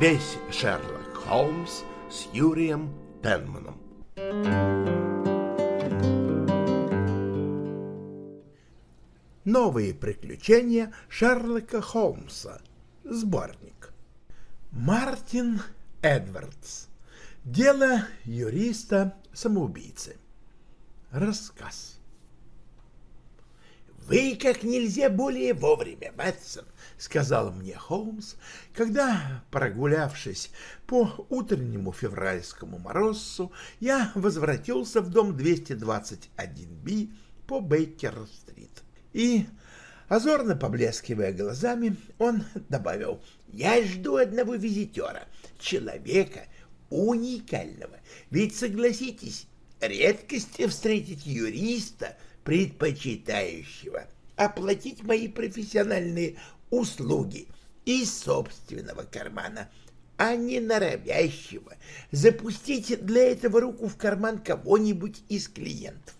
Весь Шерлок Холмс с Юрием Пенманом. Новые приключения Шерлока Холмса. Сборник. Мартин Эдвардс. Дело юриста-самоубийцы. Рассказ. «Вы как нельзя более вовремя, Ватсон», — сказал мне Холмс, когда, прогулявшись по утреннему февральскому морозу, я возвратился в дом 221-Б по Бейкер-стрит. И, озорно поблескивая глазами, он добавил, «Я жду одного визитера, человека уникального. Ведь, согласитесь, редкость встретить юриста, предпочитающего оплатить мои профессиональные услуги из собственного кармана, а не норовящего запустить для этого руку в карман кого-нибудь из клиентов.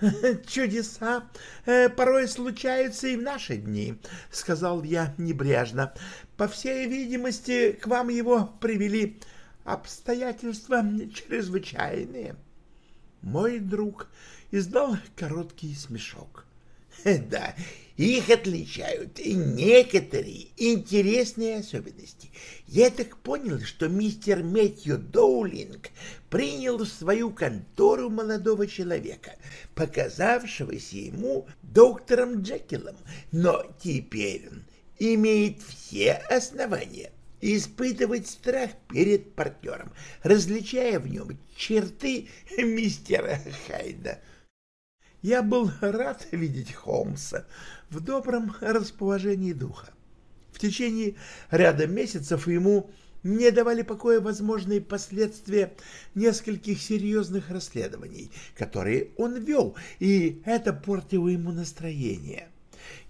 «Чудеса э, порой случаются и в наши дни», — сказал я небрежно. «По всей видимости, к вам его привели обстоятельства чрезвычайные». Мой друг издал короткий смешок. «Да, их отличают некоторые интересные особенности. Я так понял, что мистер Мэтью Доулинг принял в свою контору молодого человека, показавшегося ему доктором Джекилом, но теперь он имеет все основания испытывать страх перед партнером, различая в нем черты мистера Хайда. Я был рад видеть Холмса в добром расположении духа. В течение ряда месяцев ему не давали покоя возможные последствия нескольких серьезных расследований, которые он вел, и это портило ему настроение.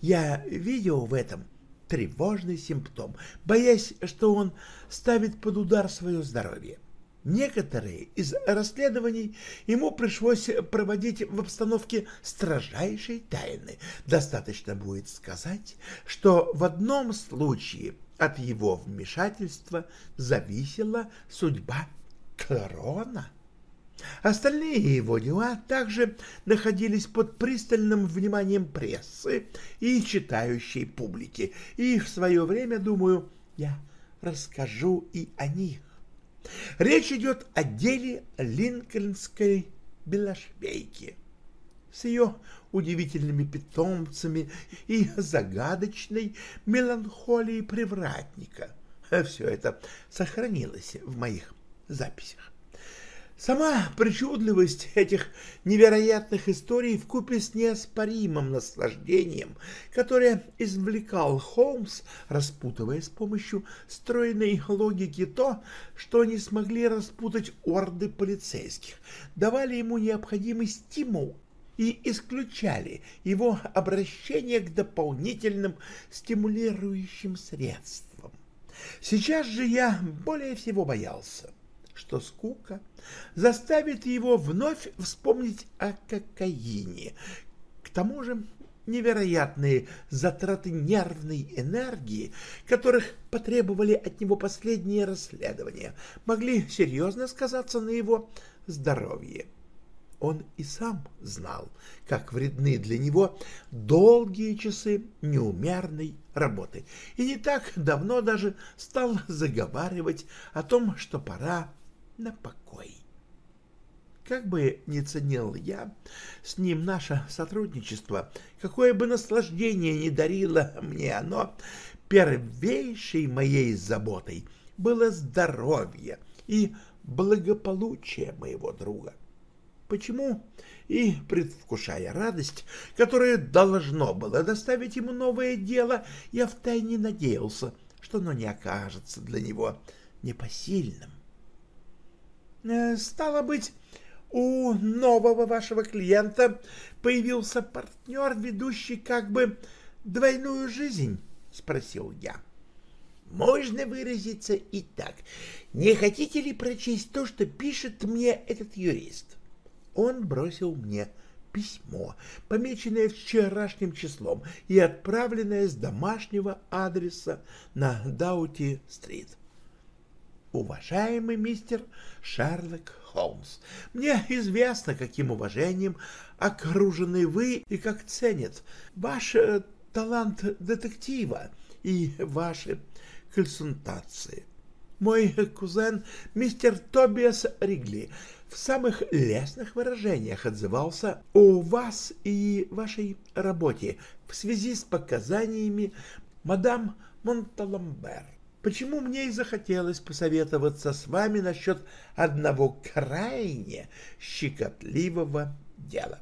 Я видел в этом тревожный симптом, боясь, что он ставит под удар свое здоровье. Некоторые из расследований ему пришлось проводить в обстановке строжайшей тайны. Достаточно будет сказать, что в одном случае от его вмешательства зависела судьба Кларона. Остальные его дела также находились под пристальным вниманием прессы и читающей публики, и в свое время, думаю, я расскажу и о них. Речь идет о деле Линкольнской белошвейки с ее удивительными питомцами и загадочной меланхолией привратника. Все это сохранилось в моих записях. Сама причудливость этих невероятных историй вкупе с неоспоримым наслаждением, которое извлекал Холмс, распутывая с помощью стройной логики то, что не смогли распутать орды полицейских, давали ему необходимый стимул и исключали его обращение к дополнительным стимулирующим средствам. Сейчас же я более всего боялся — что скука заставит его вновь вспомнить о кокаине. К тому же невероятные затраты нервной энергии, которых потребовали от него последние расследования, могли серьезно сказаться на его здоровье. Он и сам знал, как вредны для него долгие часы неумерной работы, и не так давно даже стал заговаривать о том, что пора на покой. Как бы ни ценил я с ним наше сотрудничество, какое бы наслаждение ни дарило мне оно, первейшей моей заботой было здоровье и благополучие моего друга. Почему? И, предвкушая радость, которая должно было доставить ему новое дело, я втайне надеялся, что оно не окажется для него непосильным. Э, стало быть, у нового вашего клиента появился партнер, ведущий как бы двойную жизнь? — спросил я. Можно выразиться и так. Не хотите ли прочесть то, что пишет мне этот юрист? Он бросил мне письмо, помеченное вчерашним числом и отправленное с домашнего адреса на Даути-стрит. Уважаемый мистер Шерлок Холмс, мне известно, каким уважением окружены вы и как ценят ваш э, талант детектива и ваши консультации. Мой кузен, мистер Тобиас Ригли, в самых лестных выражениях отзывался о вас и вашей работе в связи с показаниями мадам Монталамбер. Почему мне и захотелось посоветоваться с вами насчет одного крайне щекотливого дела.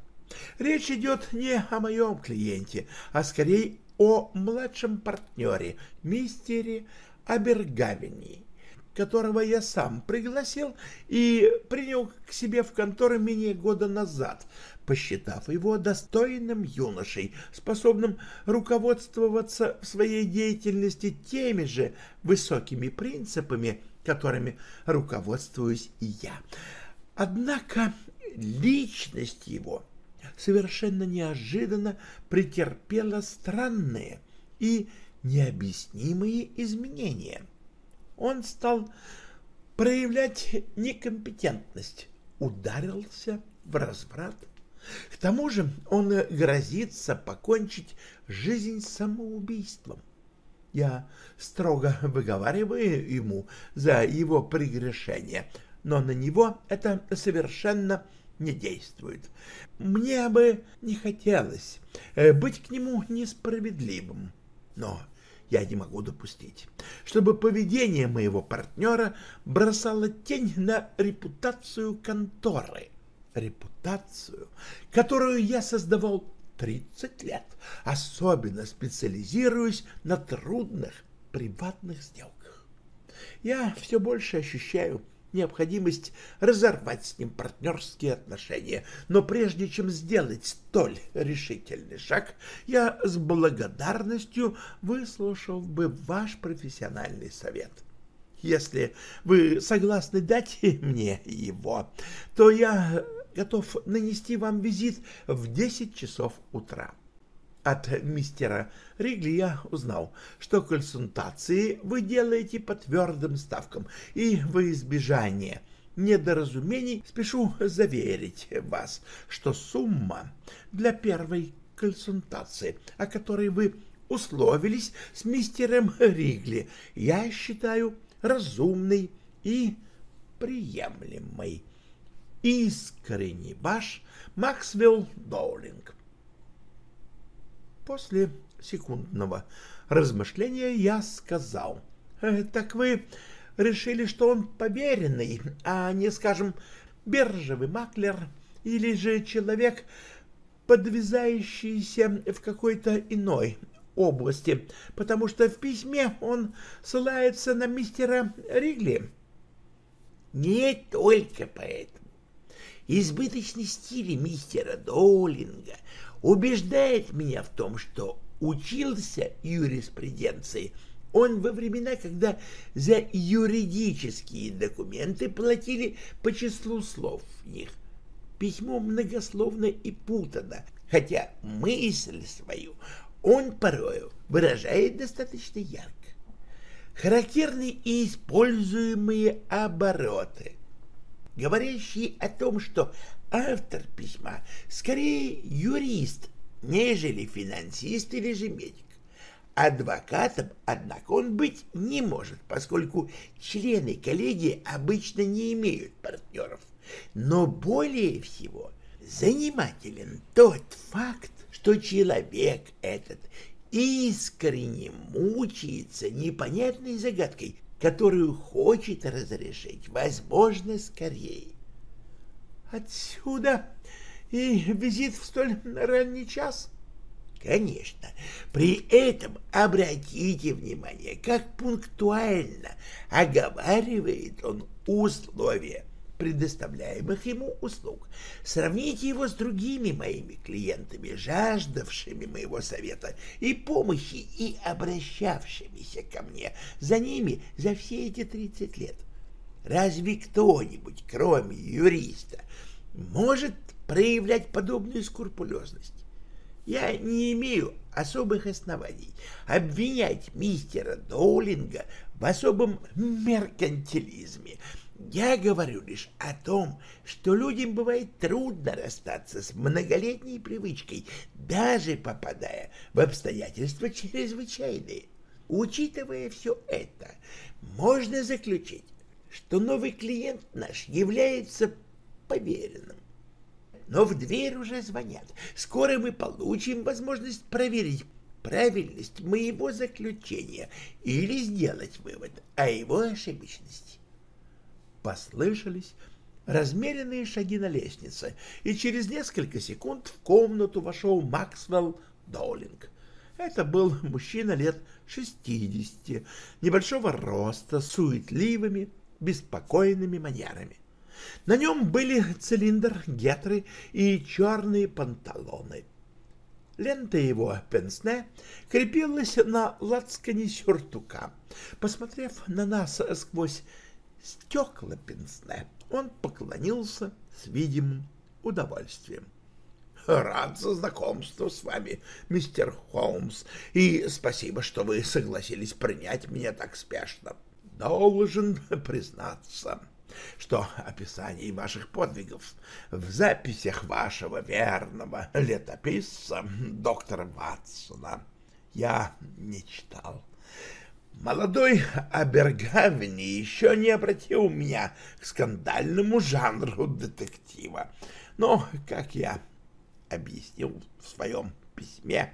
Речь идет не о моем клиенте, а скорее о младшем партнере, мистере Абергавени, которого я сам пригласил и принял к себе в контору менее года назад, посчитав его достойным юношей, способным руководствоваться в своей деятельности теми же высокими принципами, которыми руководствуюсь и я. Однако личность его совершенно неожиданно претерпела странные и необъяснимые изменения. Он стал проявлять некомпетентность, ударился в разврат. К тому же он грозится покончить жизнь самоубийством. Я строго выговариваю ему за его прегрешение, но на него это совершенно не действует. Мне бы не хотелось э, быть к нему несправедливым, но я не могу допустить, чтобы поведение моего партнера бросало тень на репутацию конторы, репутацию, которую я создавал 30 лет, особенно специализируясь на трудных приватных сделках. Я все больше ощущаю необходимость разорвать с ним партнерские отношения, но прежде чем сделать столь решительный шаг, я с благодарностью выслушал бы ваш профессиональный совет. Если вы согласны дать мне его, то я готов нанести вам визит в 10 часов утра. От мистера Ригли я узнал, что консультации вы делаете по твердым ставкам, и во избежание недоразумений спешу заверить вас, что сумма для первой консультации, о которой вы условились с мистером Ригли, я считаю разумной и приемлемой. Искренне ваш Максвелл Доулинг. После секундного размышления я сказал, «Э, «Так вы решили, что он поверенный, а не, скажем, биржевый маклер или же человек, подвязающийся в какой-то иной области, потому что в письме он ссылается на мистера Ригли». «Не только поэтому. Избыточный стиль мистера Доулинга убеждает меня в том, что учился юриспруденции он во времена, когда за юридические документы платили по числу слов в них. Письмо многословно и путано, хотя мысль свою он порою выражает достаточно ярко. Характерны и используемые обороты, говорящие о том, что автор письма скорее юрист, нежели финансист или же медик. Адвокатом, однако, он быть не может, поскольку члены коллегии обычно не имеют партнеров. Но более всего занимателен тот факт, что человек этот искренне мучается непонятной загадкой, которую хочет разрешить, возможно, скорее. Отсюда и визит в столь ранний час? Конечно. При этом обратите внимание, как пунктуально оговаривает он условия предоставляемых ему услуг. Сравните его с другими моими клиентами, жаждавшими моего совета и помощи и обращавшимися ко мне за ними за все эти 30 лет. Разве кто-нибудь, кроме юриста, может проявлять подобную скрупулезность. Я не имею особых оснований обвинять мистера Доулинга в особом меркантилизме. Я говорю лишь о том, что людям бывает трудно расстаться с многолетней привычкой, даже попадая в обстоятельства чрезвычайные. Учитывая все это, можно заключить, что новый клиент наш является поверенным. Но в дверь уже звонят. Скоро мы получим возможность проверить правильность моего заключения или сделать вывод о его ошибочности. Послышались размеренные шаги на лестнице, и через несколько секунд в комнату вошел Максвелл Доулинг. Это был мужчина лет шестидесяти, небольшого роста, суетливыми, беспокойными манерами. На нем были цилиндр, гетры и черные панталоны. Лента его пенсне крепилась на лацкане сюртука. Посмотрев на нас сквозь стекла пенсне, он поклонился с видимым удовольствием. Рад за знакомство с вами, мистер Холмс, и спасибо, что вы согласились принять меня так спешно. Должен признаться, что описаний ваших подвигов в записях вашего верного летописца доктора Ватсона я не читал. Молодой Абергавни еще не обратил меня к скандальному жанру детектива, но, как я объяснил в своем письме,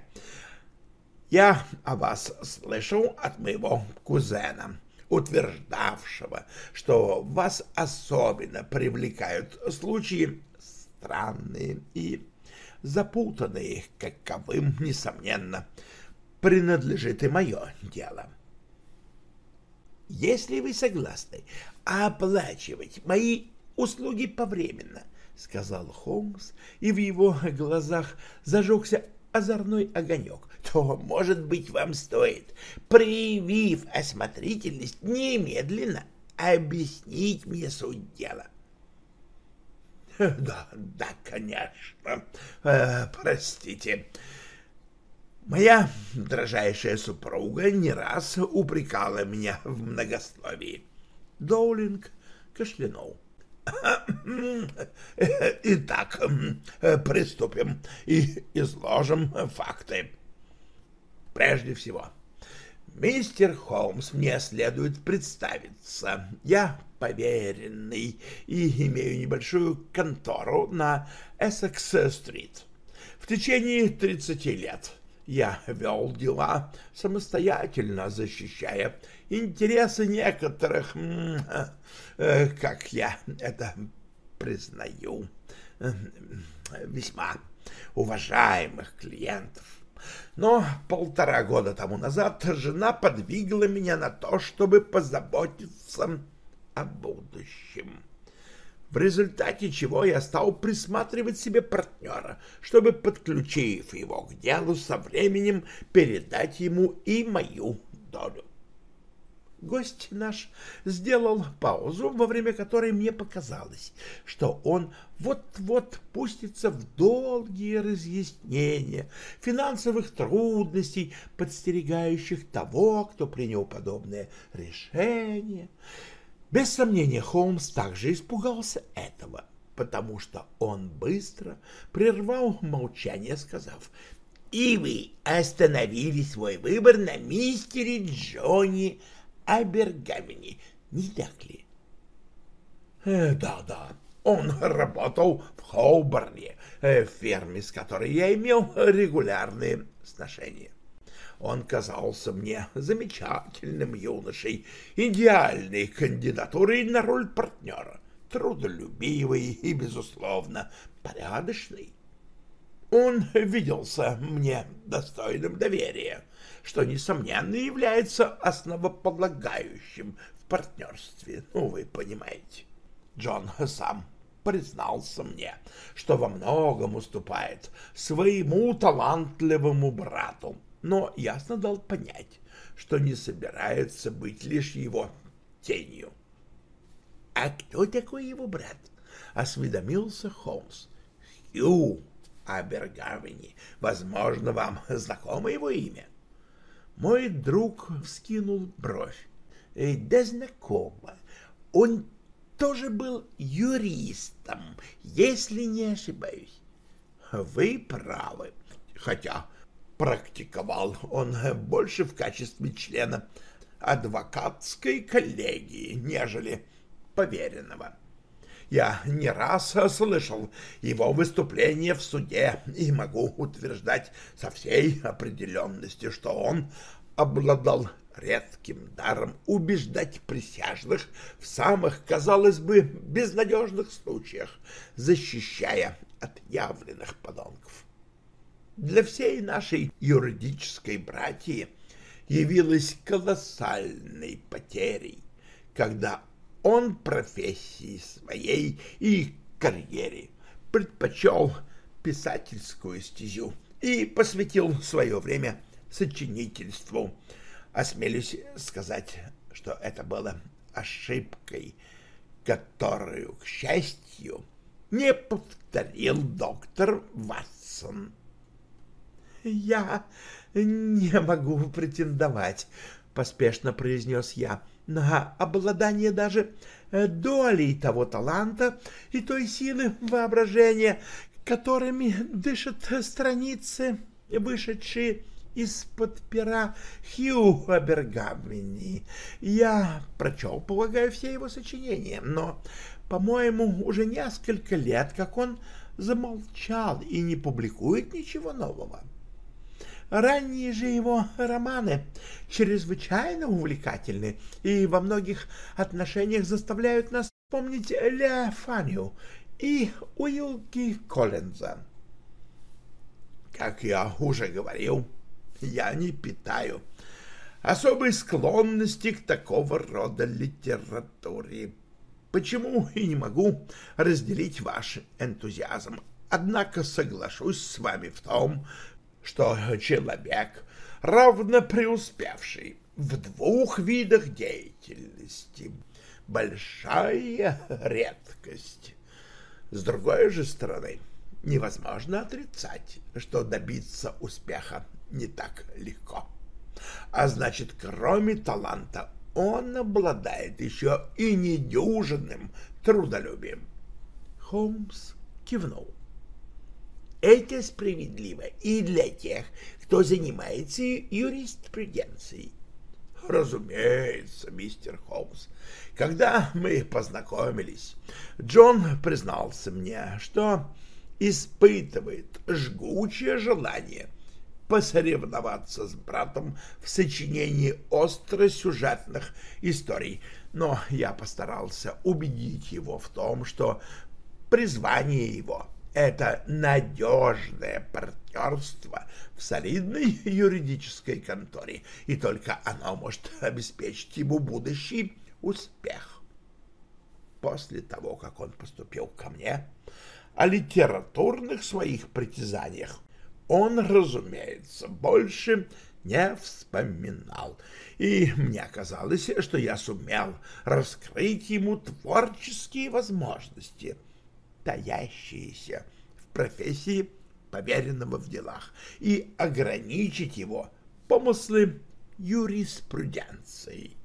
я о вас слышал от моего кузена, утверждавшего, что вас особенно привлекают случаи странные и запутанные, каковым, несомненно, принадлежит и мое дело. Если вы согласны оплачивать мои услуги повременно, — сказал Холмс, и в его глазах зажегся озорной огонек, то, может быть, вам стоит, проявив осмотрительность, немедленно объяснить мне суть дела. — Да, да, конечно. Э, простите. Моя дрожайшая супруга не раз упрекала меня в многословии. Доулинг кашлянул. Итак, приступим и изложим факты. Прежде всего, мистер Холмс, мне следует представиться. Я поверенный и имею небольшую контору на Эссекс-стрит. В течение 30 лет я вел дела самостоятельно, защищая интересы некоторых, э, как я это признаю, весьма уважаемых клиентов. Но полтора года тому назад жена подвигла меня на то, чтобы позаботиться о будущем в результате чего я стал присматривать себе партнера, чтобы, подключив его к делу, со временем передать ему и мою долю. Гость наш сделал паузу, во время которой мне показалось, что он вот-вот пустится в долгие разъяснения финансовых трудностей, подстерегающих того, кто принял подобное решение. Без сомнения, Холмс также испугался этого, потому что он быстро прервал молчание, сказав, «И вы остановили свой выбор на мистере Джонни Абергамени, не так ли?» «Э, «Да-да, он работал в Хоуборне, э, ферме, с которой я имел регулярные сношения. Он казался мне замечательным юношей, идеальной кандидатурой на роль партнера, трудолюбивый и, безусловно, порядочный. Он виделся мне достойным доверия, что, несомненно, является основополагающим в партнерстве, ну, вы понимаете. Джон сам признался мне, что во многом уступает своему талантливому брату, но ясно дал понять, что не собирается быть лишь его тенью. — А кто такой его брат? — осведомился Холмс. — Хью Абергавени. Возможно, вам знакомо его имя? Мой друг вскинул бровь. «Э, да знакомо. Он тоже был юристом, если не ошибаюсь. Вы правы, хотя практиковал он больше в качестве члена адвокатской коллегии, нежели поверенного. Я не раз слышал его выступления в суде и могу утверждать со всей определенностью, что он обладал редким даром убеждать присяжных в самых, казалось бы, безнадежных случаях, защищая от явленных подонков. Для всей нашей юридической братьи явилась колоссальной потерей, когда он профессии своей и карьере предпочел писательскую стезю и посвятил свое время сочинительству. Осмелюсь сказать, что это было ошибкой, которую, к счастью, не повторил доктор Ватсон. «Я не могу претендовать», — поспешно произнес я, — на обладание даже э, долей того таланта и той силы воображения, которыми дышат страницы, вышедшие из-под пера Хью Абергамини. Я прочел, полагаю, все его сочинения, но, по-моему, уже несколько лет, как он замолчал и не публикует ничего нового. Ранние же его романы чрезвычайно увлекательны и во многих отношениях заставляют нас помнить Ля Фанию и Уилки Коллинза. Как я уже говорил, я не питаю особой склонности к такого рода литературе. Почему и не могу разделить ваш энтузиазм. Однако соглашусь с вами в том, что человек, равно преуспевший в двух видах деятельности, большая редкость. С другой же стороны, невозможно отрицать, что добиться успеха не так легко. А значит, кроме таланта, он обладает еще и недюжинным трудолюбием. Холмс кивнул. Это справедливо и для тех, кто занимается юриспруденцией. Разумеется, мистер Холмс. Когда мы познакомились, Джон признался мне, что испытывает жгучее желание посоревноваться с братом в сочинении остросюжетных историй, но я постарался убедить его в том, что призвание его это надежное партнерство в солидной юридической конторе, и только оно может обеспечить ему будущий успех. После того, как он поступил ко мне, о литературных своих притязаниях он, разумеется, больше не вспоминал, и мне казалось, что я сумел раскрыть ему творческие возможности — таящиеся в профессии поверенного в делах и ограничить его помыслы юриспруденцией.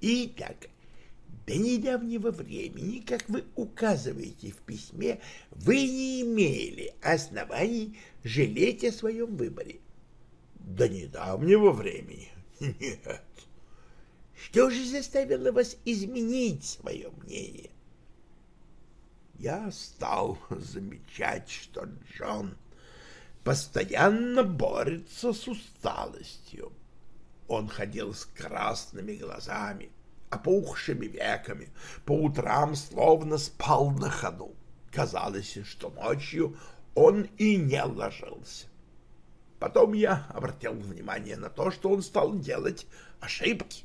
Итак, до недавнего времени, как вы указываете в письме, вы не имели оснований жалеть о своем выборе. До недавнего времени? Нет. Что же заставило вас изменить свое мнение? Я стал замечать, что Джон постоянно борется с усталостью. Он ходил с красными глазами, опухшими веками, по утрам словно спал на ходу. Казалось, что ночью он и не ложился. Потом я обратил внимание на то, что он стал делать ошибки.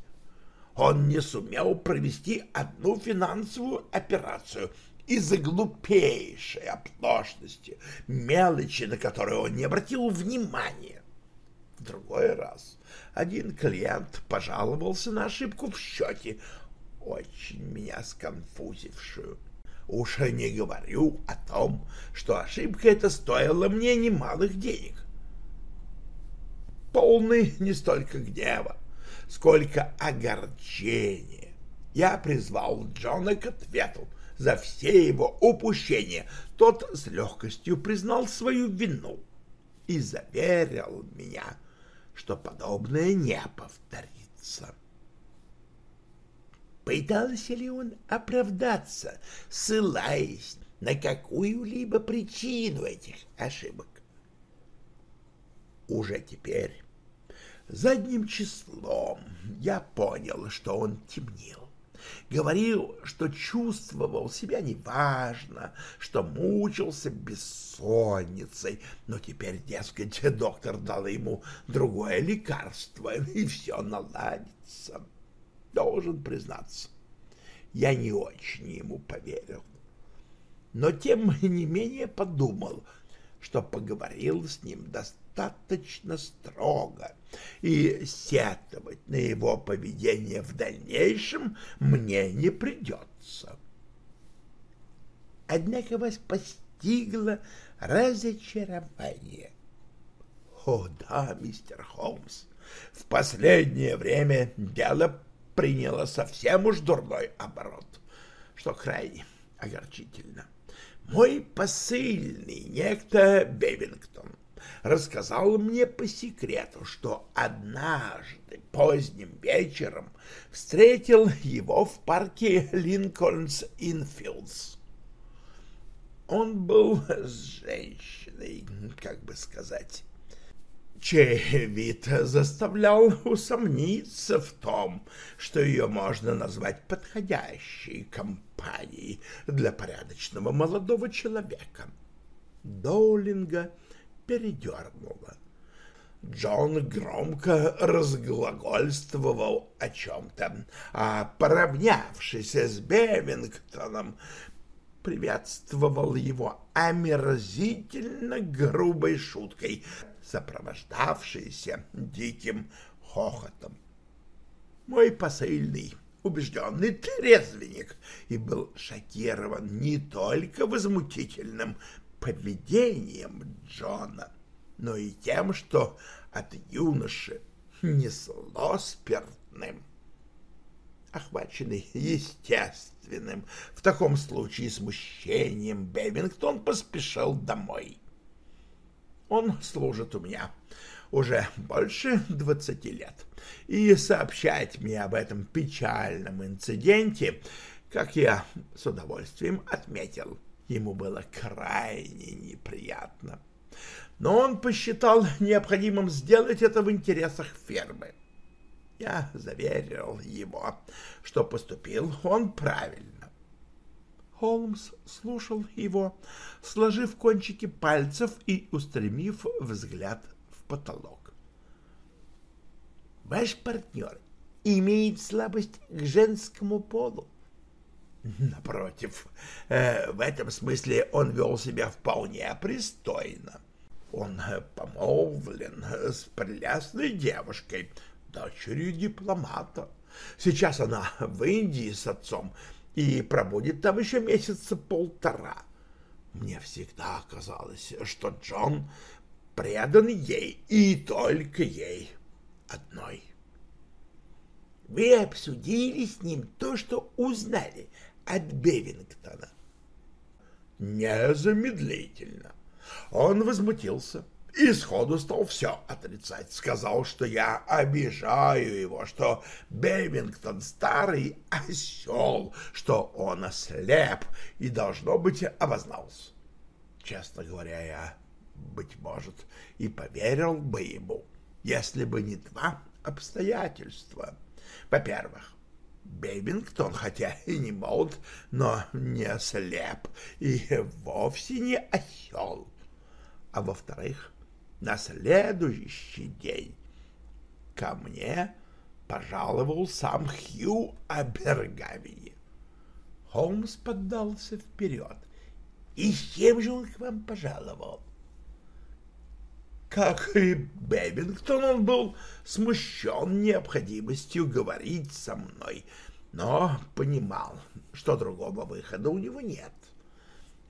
Он не сумел провести одну финансовую операцию из-за глупейшей оплошности, мелочи, на которые он не обратил внимания. В другой раз один клиент пожаловался на ошибку в счете, очень меня сконфузившую. Уж не говорю о том, что ошибка эта стоила мне немалых денег. Полный не столько гнева, сколько огорчения. Я призвал Джона к ответу за все его упущения. Тот с легкостью признал свою вину и заверил меня, что подобное не повторится. Пытался ли он оправдаться, ссылаясь на какую-либо причину этих ошибок? Уже теперь, задним числом, я понял, что он темнил. Говорил, что чувствовал себя неважно, что мучился бессонницей, но теперь, дескать, доктор дал ему другое лекарство, и все наладится. Должен признаться, я не очень ему поверил. Но тем не менее подумал, что поговорил с ним достаточно строго, и сетовать на его поведение в дальнейшем мне не придется. Однако вас постигло разочарование. О да, мистер Холмс, в последнее время дело приняло совсем уж дурной оборот, что крайне огорчительно. Мой посыльный, некто Бевингтон, рассказал мне по секрету, что однажды поздним вечером встретил его в парке Линкольнс-Инфилдс. Он был с женщиной, как бы сказать, чей вид заставлял усомниться в том, что ее можно назвать подходящей компанией для порядочного молодого человека. Доулинга передернуло. Джон громко разглагольствовал о чем-то, а, поравнявшись с Бевингтоном, приветствовал его омерзительно грубой шуткой, сопровождавшейся диким хохотом. Мой посыльный, убежденный трезвенник, и был шокирован не только возмутительным поведением Джона, но и тем, что от юноши несло спиртным. Охваченный естественным в таком случае смущением, Бевингтон поспешил домой. Он служит у меня уже больше двадцати лет, и сообщать мне об этом печальном инциденте, как я с удовольствием отметил, ему было крайне неприятно. Но он посчитал необходимым сделать это в интересах фермы. Я заверил его, что поступил он правильно. Холмс слушал его, сложив кончики пальцев и устремив взгляд в потолок. «Ваш партнер имеет слабость к женскому полу?» Напротив, э, в этом смысле он вел себя вполне пристойно. Он э, помолвлен с прелестной девушкой, дочерью дипломата. Сейчас она в Индии с отцом и пробудет там еще месяца полтора. Мне всегда казалось, что Джон предан ей и только ей одной. Вы обсудили с ним то, что узнали от Бевингтона? Незамедлительно. Он возмутился и сходу стал все отрицать. Сказал, что я обижаю его, что Бевингтон старый осел, что он ослеп и, должно быть, обознался. Честно говоря, я, быть может, и поверил бы ему, если бы не два обстоятельства. Во-первых, Бейбингтон, хотя и не молод, но не слеп и вовсе не осел. А во-вторых, на следующий день ко мне пожаловал сам Хью Абергавини. Холмс поддался вперед. И с чем же он к вам пожаловал? Как и Бебингтон, он был смущен необходимостью говорить со мной, но понимал, что другого выхода у него нет.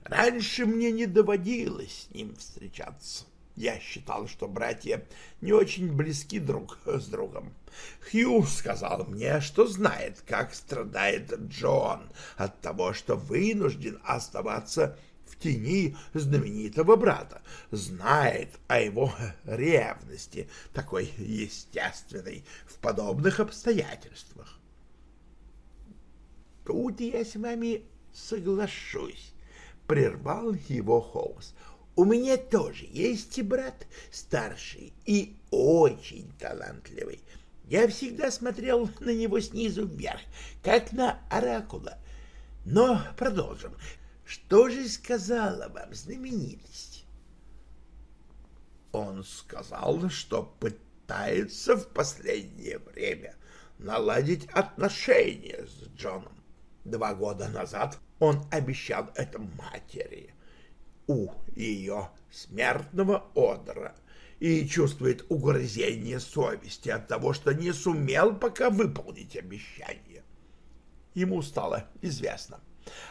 Раньше мне не доводилось с ним встречаться. Я считал, что братья не очень близки друг с другом. Хью сказал мне, что знает, как страдает Джон от того, что вынужден оставаться тени знаменитого брата, знает о его ревности, такой естественной в подобных обстоятельствах. Тут я с вами соглашусь, прервал его Холмс. У меня тоже есть брат старший и очень талантливый. Я всегда смотрел на него снизу вверх, как на оракула. Но продолжим. Что же сказала вам знаменитость? Он сказал, что пытается в последнее время наладить отношения с Джоном. Два года назад он обещал это матери у ее смертного одра и чувствует угрызение совести от того, что не сумел пока выполнить обещание. Ему стало известно,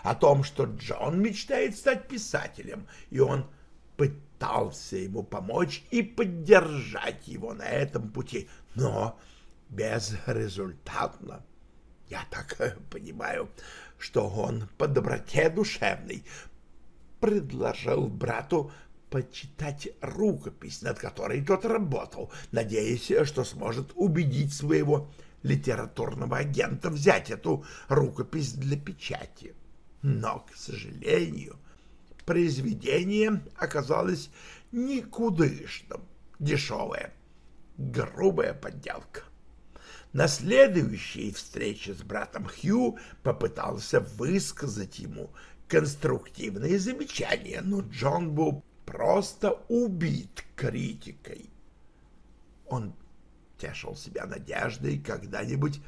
о том, что Джон мечтает стать писателем, и он пытался ему помочь и поддержать его на этом пути, но безрезультатно. Я так понимаю, что он по доброте душевной предложил брату почитать рукопись, над которой тот работал, надеясь, что сможет убедить своего литературного агента взять эту рукопись для печати. Но, к сожалению, произведение оказалось никудышным, дешевое, грубая подделка. На следующей встрече с братом Хью попытался высказать ему конструктивные замечания, но Джон был просто убит критикой. Он тешил себя надеждой когда-нибудь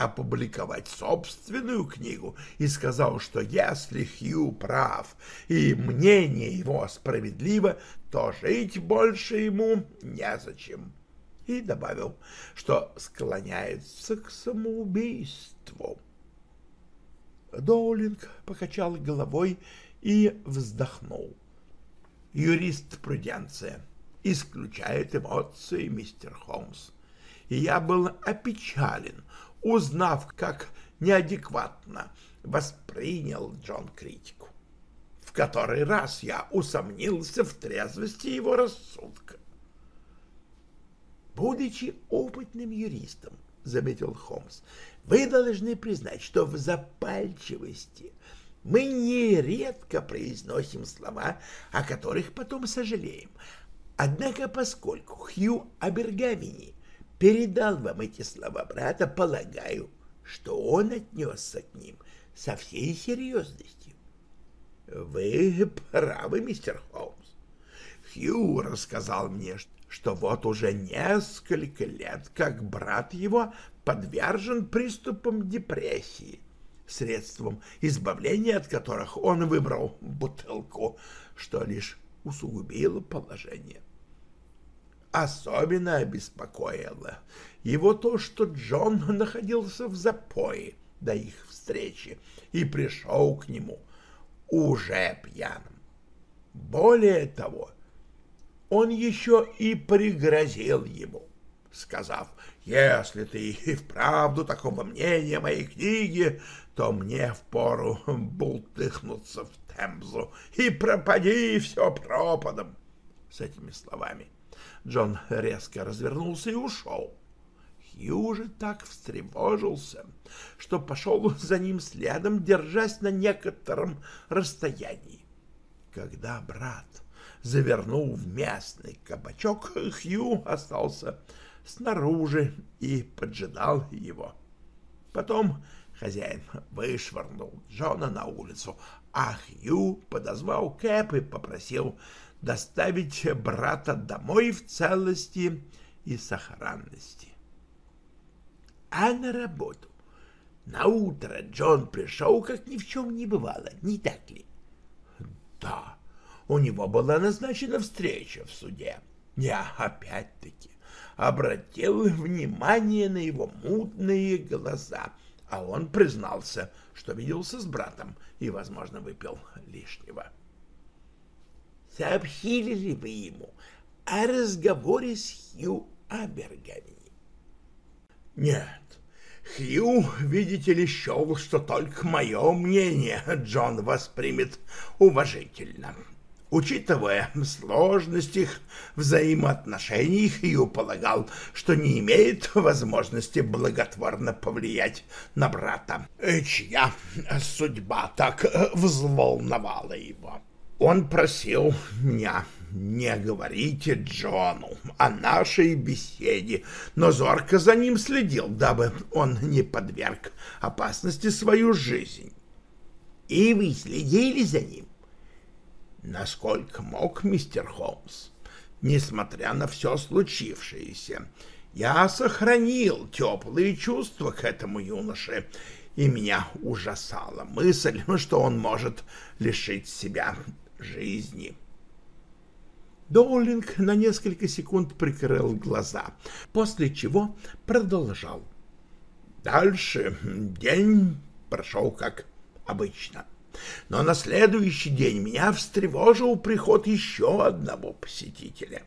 опубликовать собственную книгу и сказал, что если Хью прав и мнение его справедливо, то жить больше ему незачем. И добавил, что склоняется к самоубийству. Доулинг покачал головой и вздохнул. Юрист-пруденция исключает эмоции, мистер Холмс. И я был опечален, узнав, как неадекватно воспринял Джон критику. В который раз я усомнился в трезвости его рассудка. Будучи опытным юристом, — заметил Холмс, — вы должны признать, что в запальчивости мы нередко произносим слова, о которых потом сожалеем. Однако, поскольку Хью Абергавини передал вам эти слова брата, полагаю, что он отнесся к ним со всей серьезностью. Вы правы, мистер Холмс. Хью рассказал мне, что вот уже несколько лет, как брат его подвержен приступам депрессии, средством избавления от которых он выбрал бутылку, что лишь усугубило положение. Особенно обеспокоило его то, что Джон находился в запое до их встречи и пришел к нему уже пьяным. Более того, он еще и пригрозил ему, сказав, «Если ты и вправду такого мнения моей книге, то мне впору бултыхнуться в Темзу и пропади все пропадом». С этими словами Джон резко развернулся и ушел. Хью же так встревожился, что пошел за ним следом, держась на некотором расстоянии. Когда брат завернул в местный кабачок, Хью остался снаружи и поджидал его. Потом хозяин вышвырнул Джона на улицу, а Хью подозвал Кэп и попросил доставить брата домой в целости и сохранности. А на работу на утро Джон пришел, как ни в чем не бывало, не так ли? Да, у него была назначена встреча в суде. Я опять-таки обратил внимание на его мутные глаза, а он признался, что виделся с братом и, возможно, выпил лишнего. Сообщили ли вы ему о разговоре с Хью Абергами? Нет. Хью, видите ли, счел, что только мое мнение Джон воспримет уважительно. Учитывая сложность их взаимоотношений, Хью полагал, что не имеет возможности благотворно повлиять на брата, чья судьба так взволновала его. Он просил меня не говорите Джону о нашей беседе, но зорко за ним следил, дабы он не подверг опасности свою жизнь. И вы следили за ним? Насколько мог мистер Холмс, несмотря на все случившееся, я сохранил теплые чувства к этому юноше, и меня ужасала мысль, что он может лишить себя жизни. Доулинг на несколько секунд прикрыл глаза, после чего продолжал. Дальше день прошел как обычно. Но на следующий день меня встревожил приход еще одного посетителя.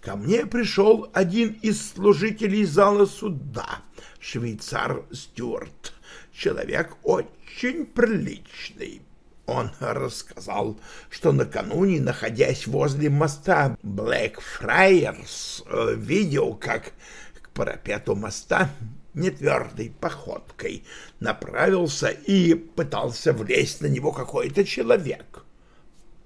Ко мне пришел один из служителей зала суда, швейцар Стюарт, человек очень приличный, он рассказал, что накануне, находясь возле моста Блэкфрайерс, э, видел, как к парапету моста нетвердой походкой направился и пытался влезть на него какой-то человек.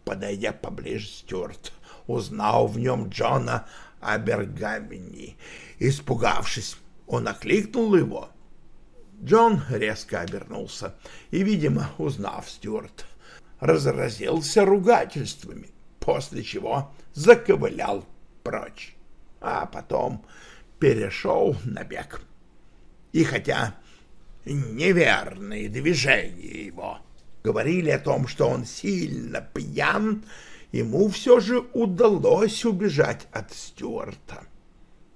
Подойдя поближе, Стюарт узнал в нем Джона Абергамини. Испугавшись, он окликнул его. Джон резко обернулся и, видимо, узнав Стюарт, разразился ругательствами, после чего заковылял прочь, а потом перешел на бег. И хотя неверные движения его говорили о том, что он сильно пьян, ему все же удалось убежать от Стюарта.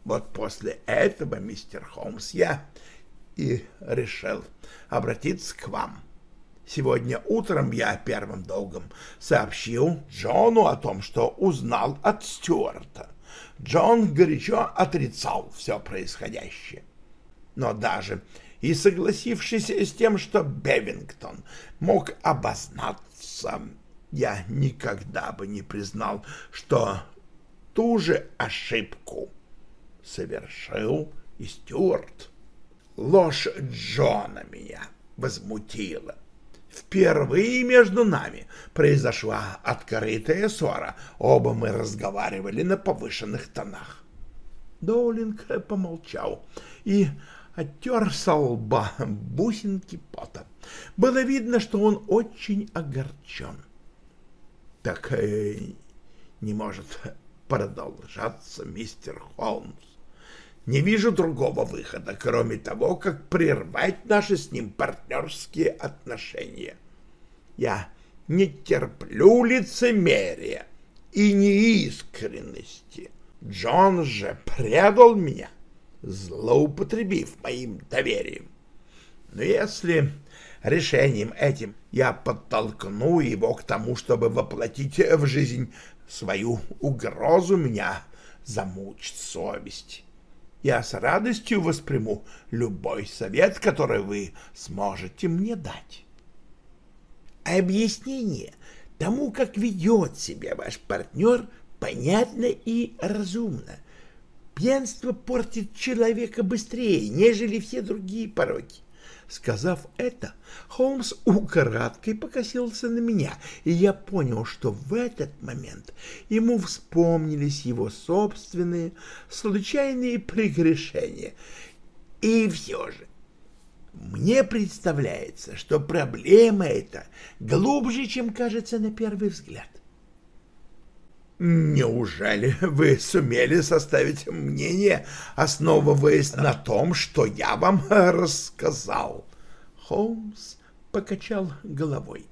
Вот после этого, мистер Холмс, я и решил обратиться к вам. Сегодня утром я первым долгом сообщил Джону о том, что узнал от Стюарта. Джон горячо отрицал все происходящее. Но даже и согласившись с тем, что Бевингтон мог обознаться, я никогда бы не признал, что ту же ошибку совершил и Стюарт. Ложь Джона меня возмутила. Впервые между нами произошла открытая ссора. Оба мы разговаривали на повышенных тонах. Доулинг помолчал и оттер со лба бусинки пота. Было видно, что он очень огорчен. Так э, не может продолжаться, мистер Холмс. Не вижу другого выхода, кроме того, как прервать наши с ним партнерские отношения. Я не терплю лицемерия и неискренности. Джон же предал меня, злоупотребив моим доверием. Но если решением этим я подтолкну его к тому, чтобы воплотить в жизнь свою угрозу, меня замучит совесть я с радостью восприму любой совет, который вы сможете мне дать. Объяснение тому, как ведет себя ваш партнер, понятно и разумно. Пьянство портит человека быстрее, нежели все другие пороки. Сказав это, Холмс украдкой покосился на меня, и я понял, что в этот момент ему вспомнились его собственные случайные прегрешения. И все же, мне представляется, что проблема эта глубже, чем кажется на первый взгляд. Неужели вы сумели составить мнение, основываясь на том, что я вам рассказал? Холмс покачал головой.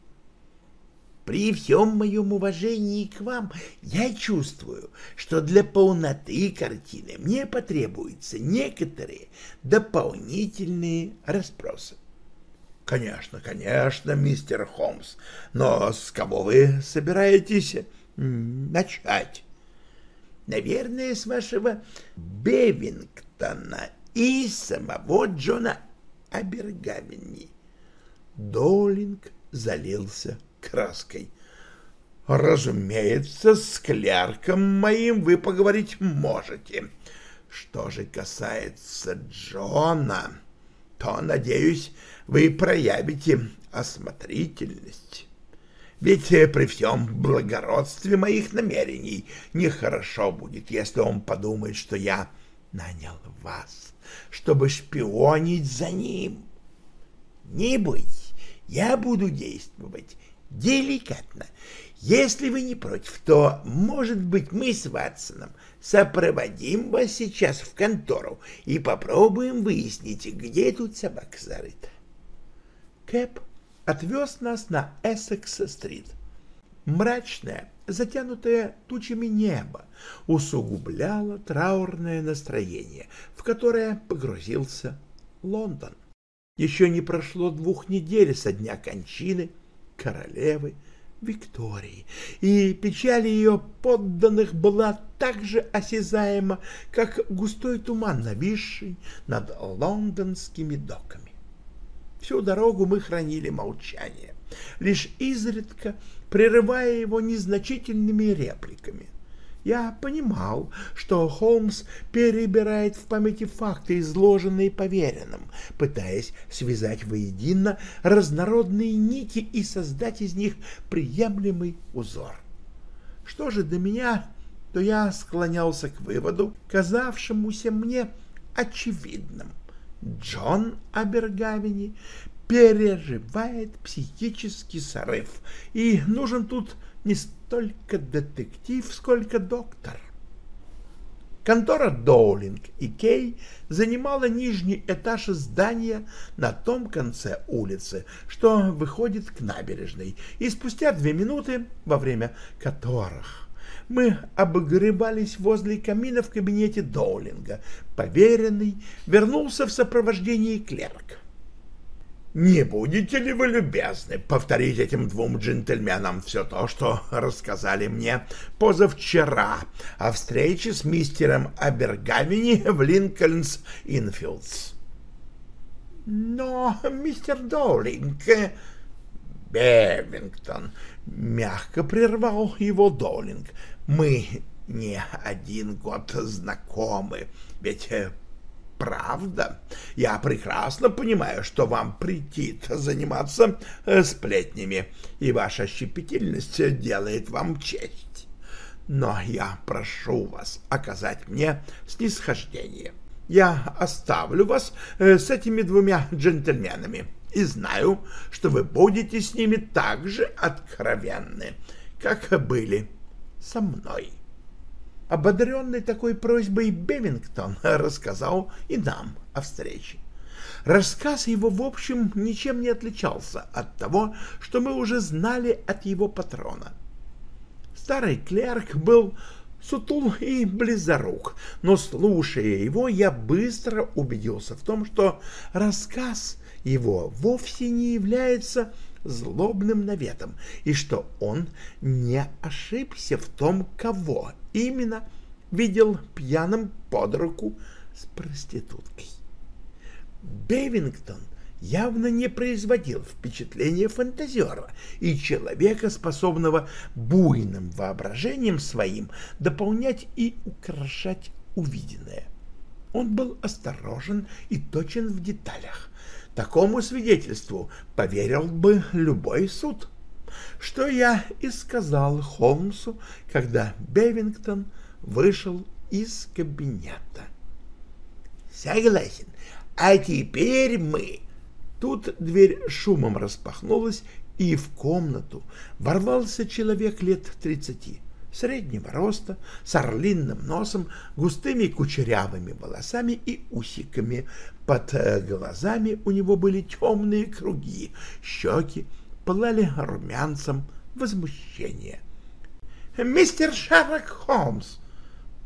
При всем моем уважении к вам я чувствую, что для полноты картины мне потребуются некоторые дополнительные расспросы. Конечно, конечно, мистер Холмс, но с кого вы собираетесь начать? Наверное, с вашего Бевингтона и самого Джона Абергавени. Долинг залился краской. Разумеется, с клерком моим вы поговорить можете. Что же касается Джона, то, надеюсь, вы проявите осмотрительность. Ведь при всем благородстве моих намерений нехорошо будет, если он подумает, что я нанял вас, чтобы шпионить за ним. Не бойтесь, я буду действовать деликатно. Если вы не против, то, может быть, мы с Ватсоном сопроводим вас сейчас в контору и попробуем выяснить, где тут собака зарыта. Кэп отвез нас на Эссекс-стрит. Мрачное, затянутое тучами небо усугубляло траурное настроение, в которое погрузился Лондон. Еще не прошло двух недель со дня кончины королевы Виктории, и печаль ее подданных была так же осязаема, как густой туман, нависший над лондонскими доками. Всю дорогу мы хранили молчание, лишь изредка прерывая его незначительными репликами. Я понимал, что Холмс перебирает в памяти факты, изложенные поверенным, пытаясь связать воедино разнородные нити и создать из них приемлемый узор. Что же до меня, то я склонялся к выводу, казавшемуся мне очевидным. Джон Абергавини переживает психический срыв, и нужен тут не столько детектив, сколько доктор. Контора Доулинг и Кей занимала нижний этаж здания на том конце улицы, что выходит к набережной, и спустя две минуты, во время которых мы обогревались возле камина в кабинете Доулинга, поверенный вернулся в сопровождении клерка. Не будете ли вы любезны повторить этим двум джентльменам все то, что рассказали мне позавчера о встрече с мистером Абергавини в Линкольнс Инфилдс? Но, мистер Доулинг, Бевингтон, мягко прервал его Доулинг, мы не один год знакомы, ведь правда. Я прекрасно понимаю, что вам претит заниматься э, сплетнями, и ваша щепетильность делает вам честь. Но я прошу вас оказать мне снисхождение. Я оставлю вас э, с этими двумя джентльменами и знаю, что вы будете с ними так же откровенны, как были со мной. Ободренный такой просьбой Бевингтон рассказал и нам о встрече. Рассказ его, в общем, ничем не отличался от того, что мы уже знали от его патрона. Старый клерк был сутул и близорук, но, слушая его, я быстро убедился в том, что рассказ его вовсе не является злобным наветом, и что он не ошибся в том, кого именно видел пьяным под руку с проституткой. Бевингтон явно не производил впечатления фантазера и человека, способного буйным воображением своим дополнять и украшать увиденное. Он был осторожен и точен в деталях, Такому свидетельству поверил бы любой суд. Что я и сказал Холмсу, когда Бевингтон вышел из кабинета. Согласен. А теперь мы... Тут дверь шумом распахнулась, и в комнату ворвался человек лет тридцати среднего роста, с орлинным носом, густыми кучерявыми волосами и усиками. Под э, глазами у него были темные круги, щеки пылали румянцем возмущения. «Мистер Шерлок Холмс!»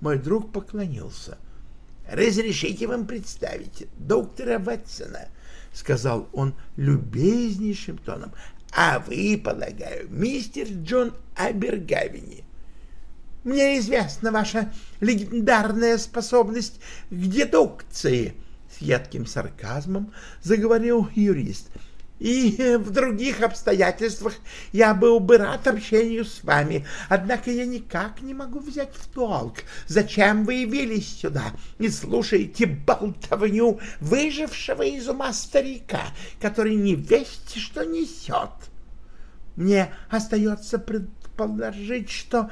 Мой друг поклонился. «Разрешите вам представить доктора Ватсона, сказал он любезнейшим тоном. А вы, полагаю, мистер Джон Абергавини. Мне известна ваша легендарная способность к дедукции, с едким сарказмом заговорил юрист. И в других обстоятельствах я был бы рад общению с вами, однако я никак не могу взять в толк, зачем вы явились сюда и слушаете болтовню выжившего из ума старика, который не весть что несет. Мне остается предположить, что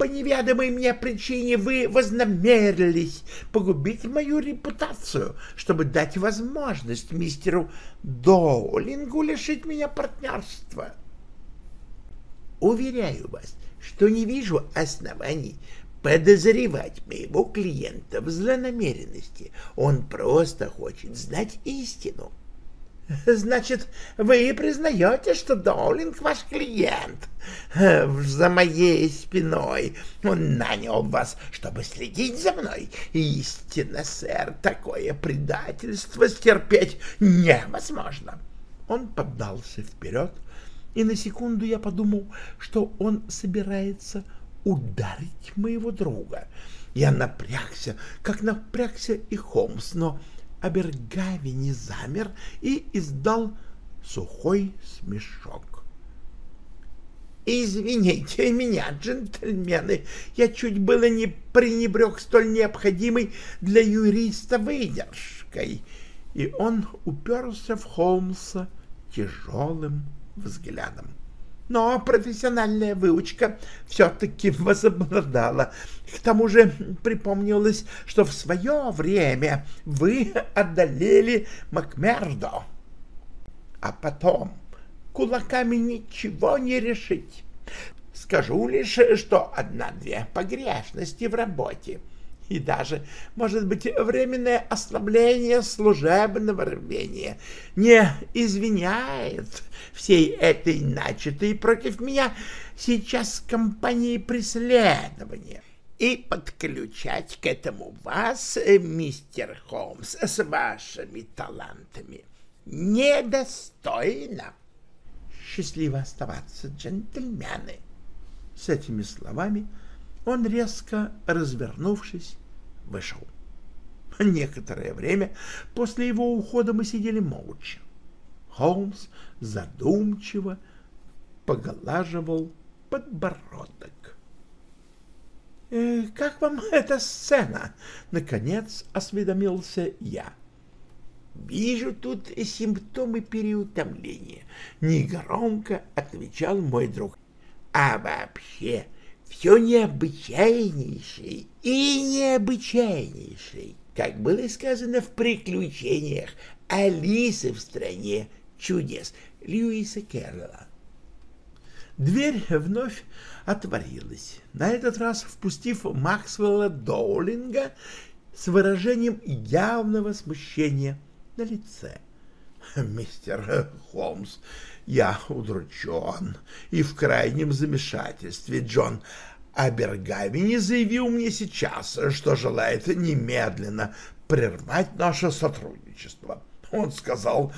по неведомой мне причине вы вознамерились погубить мою репутацию, чтобы дать возможность мистеру Доулингу лишить меня партнерства. Уверяю вас, что не вижу оснований подозревать моего клиента в злонамеренности. Он просто хочет знать истину. Значит, вы признаете, что Доулинг ваш клиент? За моей спиной он нанял вас, чтобы следить за мной. Истинно, сэр, такое предательство стерпеть невозможно. Он поддался вперед, и на секунду я подумал, что он собирается ударить моего друга. Я напрягся, как напрягся и Холмс, но Абергави не замер и издал сухой смешок. «Извините меня, джентльмены, я чуть было не пренебрег столь необходимой для юриста выдержкой». И он уперся в Холмса тяжелым взглядом но профессиональная выучка все-таки возобладала. К тому же припомнилось, что в свое время вы одолели Макмердо. А потом кулаками ничего не решить. Скажу лишь, что одна-две погрешности в работе и даже, может быть, временное ослабление служебного рвения не извиняет всей этой начатой против меня сейчас компании преследования. И подключать к этому вас, мистер Холмс, с вашими талантами недостойно. Счастливо оставаться, джентльмены. С этими словами он резко развернувшись, вышел. Некоторое время после его ухода мы сидели молча. Холмс задумчиво поглаживал подбородок. «Э, «Как вам эта сцена?» — наконец осведомился я. «Вижу тут симптомы переутомления», — негромко отвечал мой друг. «А вообще все необычайнейший и необычайнейший, как было сказано в приключениях Алисы в стране чудес Льюиса Керролла. Дверь вновь отворилась, на этот раз впустив Максвелла Доулинга с выражением явного смущения на лице. «Мистер Холмс, я удручен и в крайнем замешательстве. Джон Абергавини заявил мне сейчас, что желает немедленно прервать наше сотрудничество. Он сказал,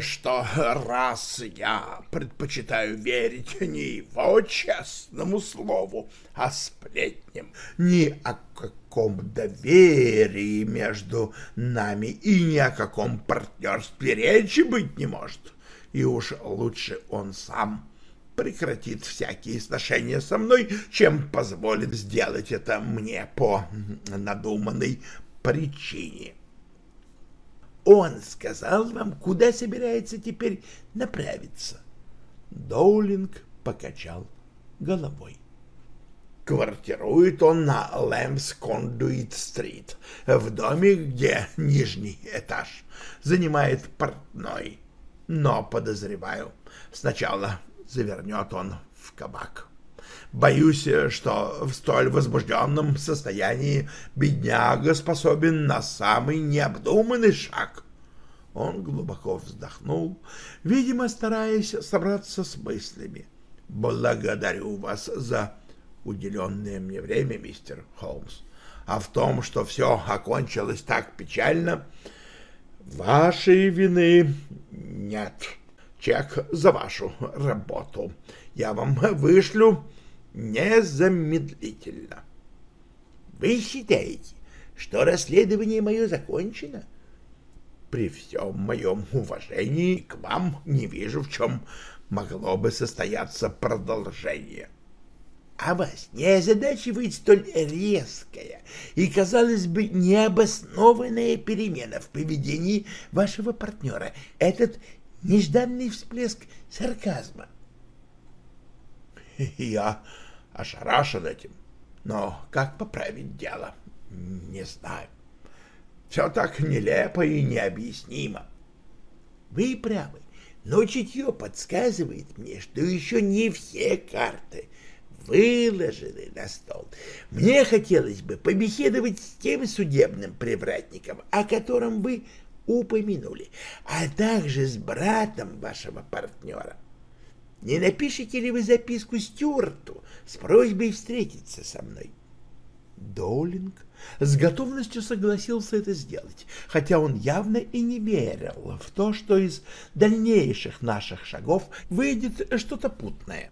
что раз я предпочитаю верить не его честному слову, а сплетням, ни о каком доверии между нами и ни о каком партнерстве речи быть не может и уж лучше он сам прекратит всякие сношения со мной, чем позволит сделать это мне по надуманной причине. Он сказал вам, куда собирается теперь направиться. Доулинг покачал головой. Квартирует он на Лэмс-Кондуит-стрит, в доме, где нижний этаж занимает портной но, подозреваю, сначала завернет он в кабак. Боюсь, что в столь возбужденном состоянии бедняга способен на самый необдуманный шаг. Он глубоко вздохнул, видимо, стараясь собраться с мыслями. «Благодарю вас за уделенное мне время, мистер Холмс. А в том, что все окончилось так печально, Вашей вины нет. Чек за вашу работу я вам вышлю незамедлительно. Вы считаете, что расследование мое закончено? При всем моем уважении к вам не вижу, в чем могло бы состояться продолжение. А вас не озадачивает столь резкая и, казалось бы, необоснованная перемена в поведении вашего партнера, этот нежданный всплеск сарказма? Я ошарашен этим, но как поправить дело, не знаю. Все так нелепо и необъяснимо. Вы правы, но чутье подсказывает мне, что еще не все карты выложены на стол. Мне хотелось бы побеседовать с тем судебным привратником, о котором вы упомянули, а также с братом вашего партнера. Не напишите ли вы записку Стюарту с просьбой встретиться со мной? Доулинг с готовностью согласился это сделать, хотя он явно и не верил в то, что из дальнейших наших шагов выйдет что-то путное.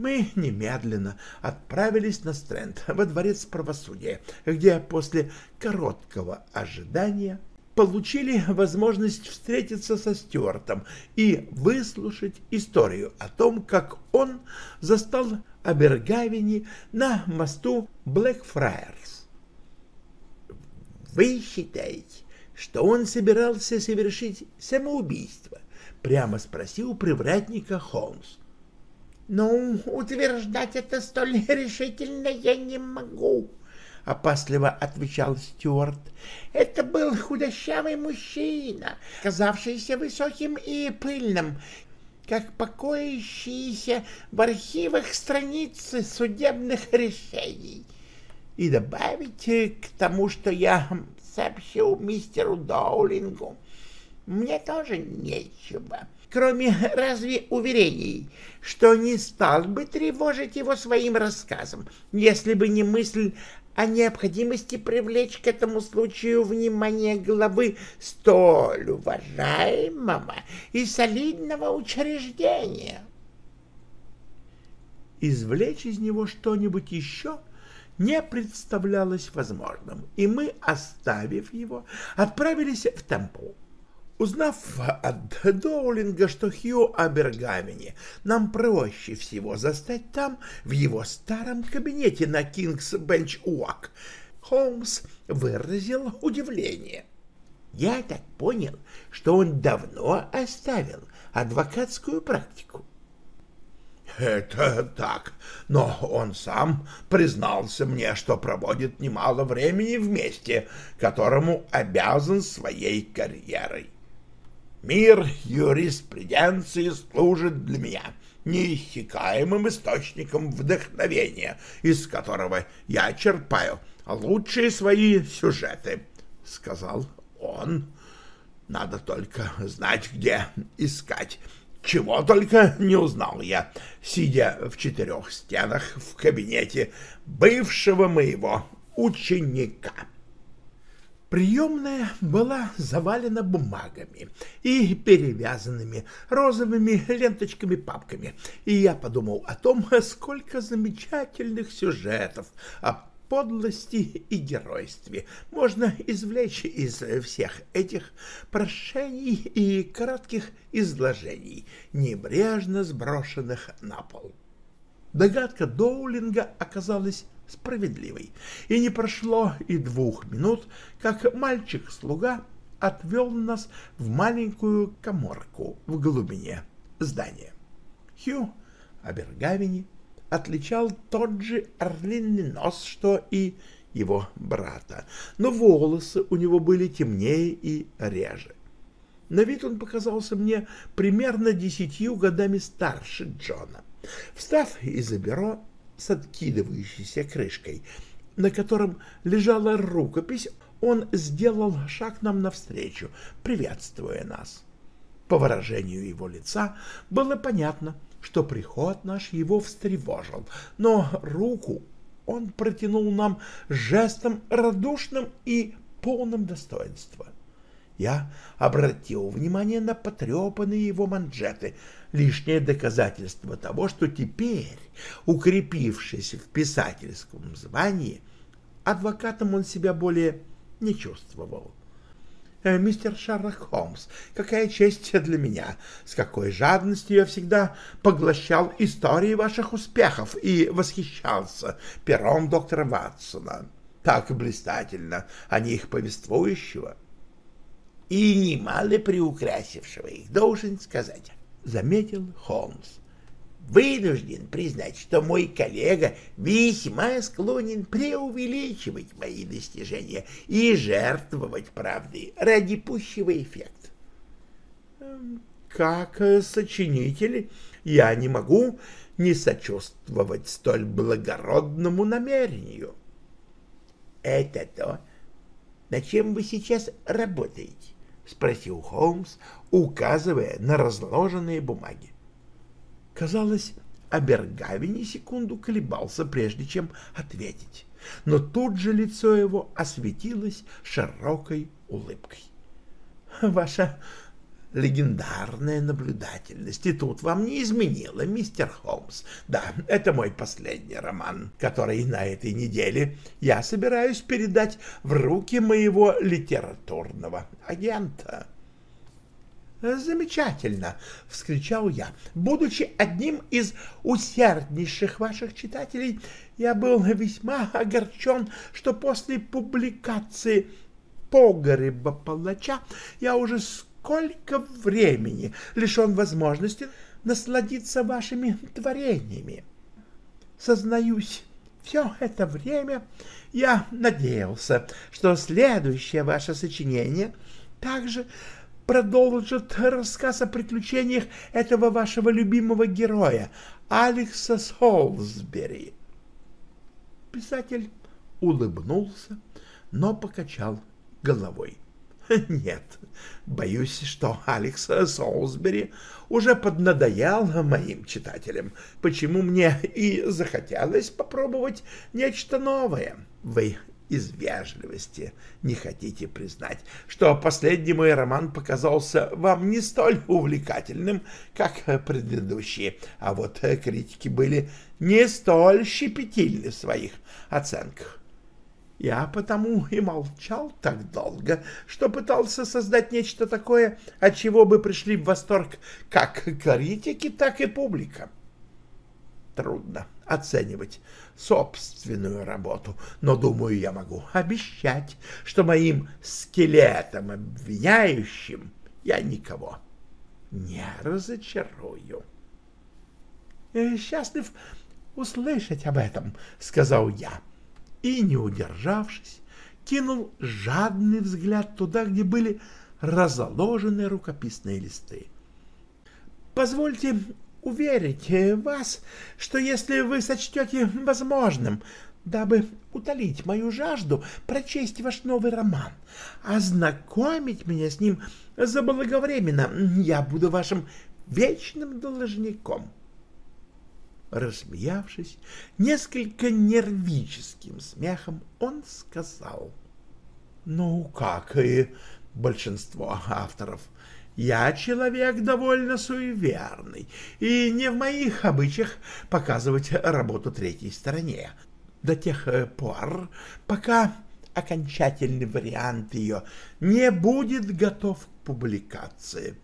Мы немедленно отправились на Стрэнд, во дворец правосудия, где после короткого ожидания получили возможность встретиться со Стюартом и выслушать историю о том, как он застал Абергавини на мосту Блэкфрайерс. «Вы считаете, что он собирался совершить самоубийство?» — прямо спросил привратника Холмс. «Ну, утверждать это столь решительно я не могу», — опасливо отвечал Стюарт. «Это был худощавый мужчина, казавшийся высоким и пыльным, как покоящиеся в архивах страницы судебных решений. И добавить к тому, что я сообщил мистеру Доулингу, мне тоже нечего, кроме разве уверений, что не стал бы тревожить его своим рассказом, если бы не мысль о необходимости привлечь к этому случаю внимание главы столь уважаемого и солидного учреждения. Извлечь из него что-нибудь еще не представлялось возможным, и мы, оставив его, отправились в Темпл. Узнав от Доулинга, что Хью о Бергамине нам проще всего застать там, в его старом кабинете на Кингс Бенч Уак, Холмс выразил удивление. Я так понял, что он давно оставил адвокатскую практику. Это так, но он сам признался мне, что проводит немало времени вместе, которому обязан своей карьерой. Мир юриспруденции служит для меня неиссякаемым источником вдохновения, из которого я черпаю лучшие свои сюжеты, — сказал он. Надо только знать, где искать. Чего только не узнал я, сидя в четырех стенах в кабинете бывшего моего ученика. Приемная была завалена бумагами и перевязанными розовыми ленточками-папками, и я подумал о том, сколько замечательных сюжетов о подлости и геройстве можно извлечь из всех этих прошений и коротких изложений, небрежно сброшенных на пол. Догадка Доулинга оказалась справедливой, и не прошло и двух минут, как мальчик-слуга отвел нас в маленькую коморку в глубине здания. Хью Абергавини отличал тот же орлиный нос, что и его брата, но волосы у него были темнее и реже. На вид он показался мне примерно десятью годами старше Джона. Встав из-за бюро, с откидывающейся крышкой, на котором лежала рукопись, он сделал шаг нам навстречу, приветствуя нас. По выражению его лица было понятно, что приход наш его встревожил, но руку он протянул нам жестом радушным и полным достоинства. Я обратил внимание на потрепанные его манжеты, лишнее доказательство того, что теперь, укрепившись в писательском звании, адвокатом он себя более не чувствовал. Э, мистер Шерлок Холмс, какая честь для меня, с какой жадностью я всегда поглощал истории ваших успехов и восхищался пером доктора Ватсона, так блистательно о них повествующего и немало приукрасившего их, должен сказать, — заметил Холмс вынужден признать, что мой коллега весьма склонен преувеличивать мои достижения и жертвовать правдой ради пущего эффекта. Эм, как сочинитель я не могу не сочувствовать столь благородному намерению. — Это то, над чем вы сейчас работаете? — спросил Холмс, указывая на разложенные бумаги. Казалось, Абергавини секунду колебался, прежде чем ответить, но тут же лицо его осветилось широкой улыбкой. «Ваша легендарная наблюдательность, и тут вам не изменила, мистер Холмс. Да, это мой последний роман, который на этой неделе я собираюсь передать в руки моего литературного агента». «Замечательно!» — вскричал я. «Будучи одним из усерднейших ваших читателей, я был весьма огорчен, что после публикации «Погреба палача» я уже сколько времени лишен возможности насладиться вашими творениями. Сознаюсь, все это время я надеялся, что следующее ваше сочинение также продолжит рассказ о приключениях этого вашего любимого героя, Алекса Солсбери. Писатель улыбнулся, но покачал головой. Нет, боюсь, что Алекс Солсбери уже поднадоел моим читателям, почему мне и захотелось попробовать нечто новое. Вы из вежливости не хотите признать, что последний мой роман показался вам не столь увлекательным, как предыдущие, а вот критики были не столь щепетильны в своих оценках. Я потому и молчал так долго, что пытался создать нечто такое, от чего бы пришли в восторг как критики, так и публика. Трудно оценивать собственную работу, но, думаю, я могу обещать, что моим скелетом обвиняющим я никого не разочарую. «Э, «Счастлив услышать об этом», — сказал я, и, не удержавшись, кинул жадный взгляд туда, где были разложены рукописные листы. «Позвольте уверить вас, что если вы сочтете возможным, дабы утолить мою жажду, прочесть ваш новый роман, ознакомить меня с ним заблаговременно, я буду вашим вечным должником. Рассмеявшись, несколько нервическим смехом, он сказал, «Ну, как и большинство авторов, — я человек довольно суеверный, и не в моих обычаях показывать работу третьей стороне. До тех пор, пока окончательный вариант ее не будет готов к публикации.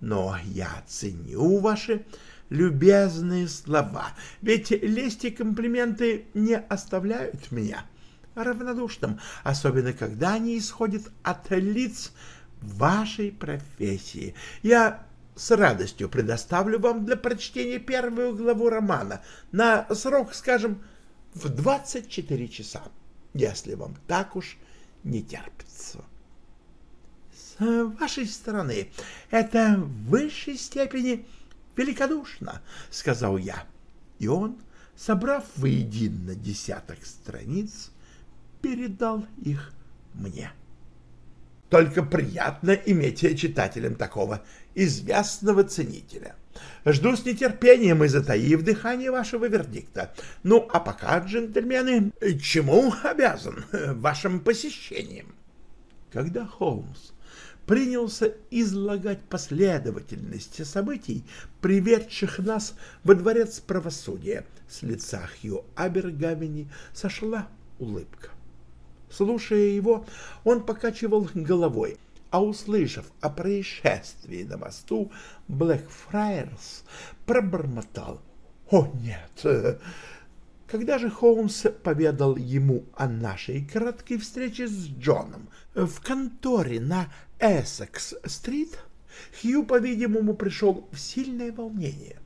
Но я ценю ваши любезные слова, ведь лесть и комплименты не оставляют меня равнодушным, особенно когда они исходят от лиц, вашей профессии. Я с радостью предоставлю вам для прочтения первую главу романа на срок, скажем, в 24 часа, если вам так уж не терпится. С вашей стороны это в высшей степени великодушно, — сказал я, и он, собрав воедино десяток страниц, передал их мне. — только приятно иметь читателем такого известного ценителя. Жду с нетерпением и затаив дыхание вашего вердикта. Ну, а пока, джентльмены, чему обязан вашим посещением? Когда Холмс принялся излагать последовательность событий, приведших нас во дворец правосудия, с лица Хью Абергавени сошла улыбка. Слушая его, он покачивал головой, а услышав о происшествии на мосту Блэкфрайерс, пробормотал «О, нет!» Когда же Холмс поведал ему о нашей краткой встрече с Джоном в конторе на Эссекс-стрит, Хью, по-видимому, пришел в сильное волнение.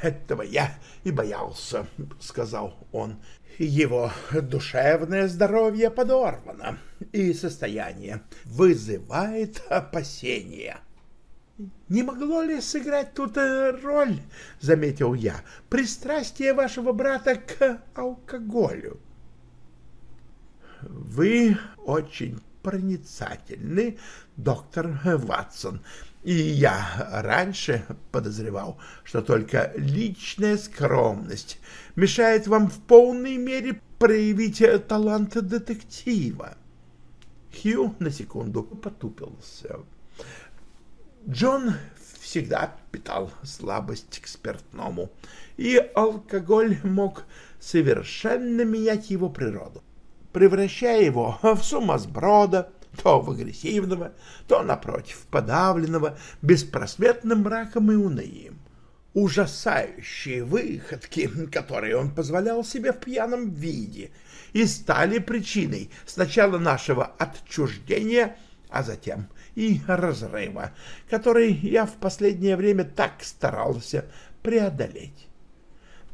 «Этого я и боялся», — сказал он. «Его душевное здоровье подорвано, и состояние вызывает опасения». «Не могло ли сыграть тут э, роль, — заметил я, — пристрастие вашего брата к алкоголю?» «Вы очень проницательны, доктор Ватсон, и я раньше подозревал, что только личная скромность мешает вам в полной мере проявить талант детектива». Хью на секунду потупился. Джон всегда питал слабость к спиртному, и алкоголь мог совершенно менять его природу, превращая его в сумасброда, то в агрессивного, то, напротив, подавленного, беспросветным мраком и унынием. Ужасающие выходки, которые он позволял себе в пьяном виде, и стали причиной сначала нашего отчуждения, а затем и разрыва, который я в последнее время так старался преодолеть.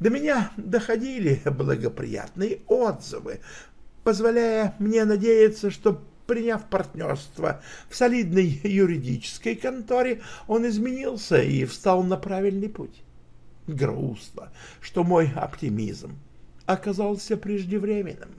До меня доходили благоприятные отзывы, позволяя мне надеяться, что, приняв партнерство в солидной юридической конторе, он изменился и встал на правильный путь. Грустно, что мой оптимизм оказался преждевременным.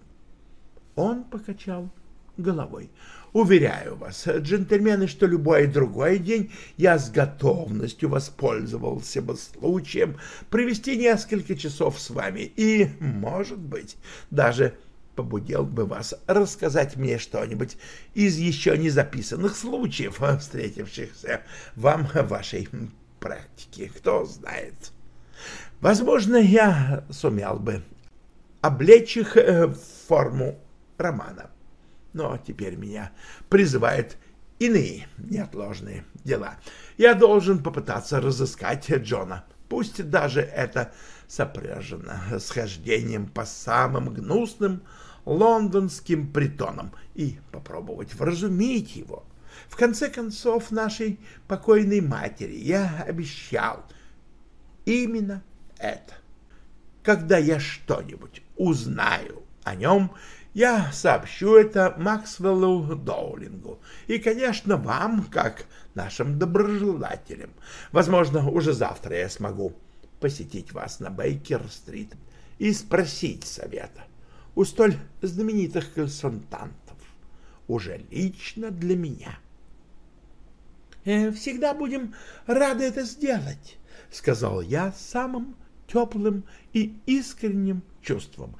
Он покачал головой. Уверяю вас, джентльмены, что любой другой день я с готовностью воспользовался бы случаем провести несколько часов с вами и, может быть, даже побудил бы вас рассказать мне что-нибудь из еще не записанных случаев, встретившихся вам в вашей практике. Кто знает. Возможно, я сумел бы облечь их в форму романа. Но теперь меня призывают иные неотложные дела. Я должен попытаться разыскать Джона, пусть даже это сопряжено схождением по самым гнусным лондонским притонам, и попробовать вразумить его. В конце концов, нашей покойной матери я обещал именно это. Когда я что-нибудь узнаю о нем, я сообщу это Максвеллу Доулингу и, конечно, вам, как нашим доброжелателям. Возможно, уже завтра я смогу посетить вас на Бейкер-стрит и спросить совета у столь знаменитых консультантов, уже лично для меня. «Э, «Всегда будем рады это сделать», — сказал я самым теплым и искренним чувством,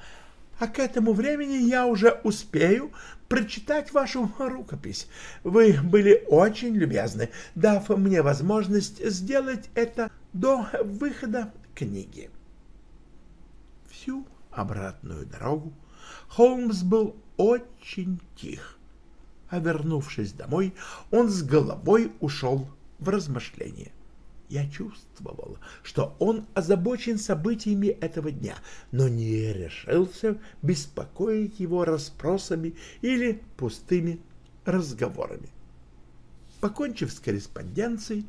а к этому времени я уже успею прочитать вашу рукопись. Вы были очень любезны, дав мне возможность сделать это до выхода книги. Всю обратную дорогу Холмс был очень тих, а вернувшись домой, он с головой ушел в размышления. Я чувствовал, что он озабочен событиями этого дня, но не решился беспокоить его расспросами или пустыми разговорами. Покончив с корреспонденцией,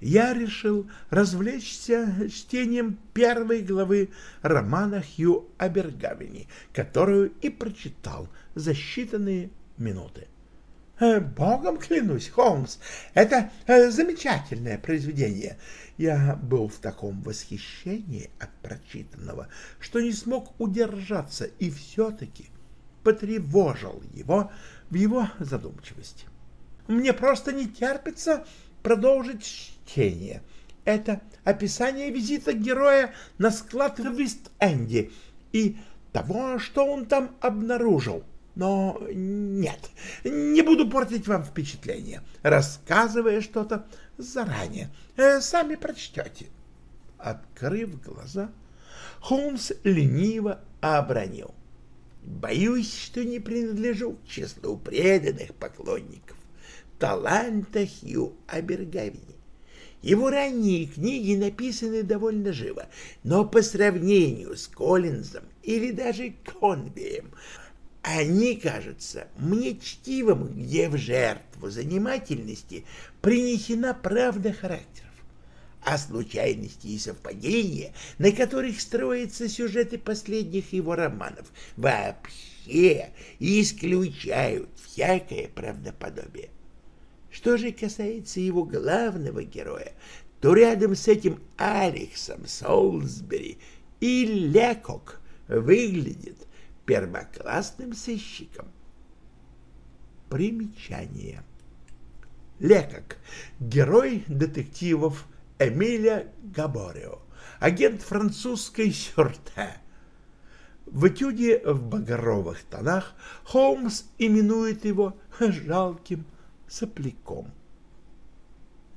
я решил развлечься чтением первой главы романа Хью Абергавени, которую и прочитал за считанные минуты. Э, богом клянусь, Холмс, это э, замечательное произведение. Я был в таком восхищении от прочитанного, что не смог удержаться и все-таки потревожил его в его задумчивости. Мне просто не терпится продолжить чтение. Это описание визита героя на склад в Вист-Энди и того, что он там обнаружил — Но нет, не буду портить вам впечатление, рассказывая что-то заранее. Э, сами прочтете. Открыв глаза, Холмс лениво обронил. Боюсь, что не принадлежу к числу преданных поклонников таланта Хью Абергавини. Его ранние книги написаны довольно живо, но по сравнению с Коллинзом или даже Конвеем они кажутся мне чтивым, где в жертву занимательности принесена правда характеров, а случайности и совпадения, на которых строятся сюжеты последних его романов, вообще исключают всякое правдоподобие. Что же касается его главного героя, то рядом с этим Алексом Солсбери и Лекок выглядит первоклассным сыщиком. Примечание. Лекок – герой детективов Эмиля Габорио, агент французской сюрте. В этюде в багровых тонах Холмс именует его жалким сопляком.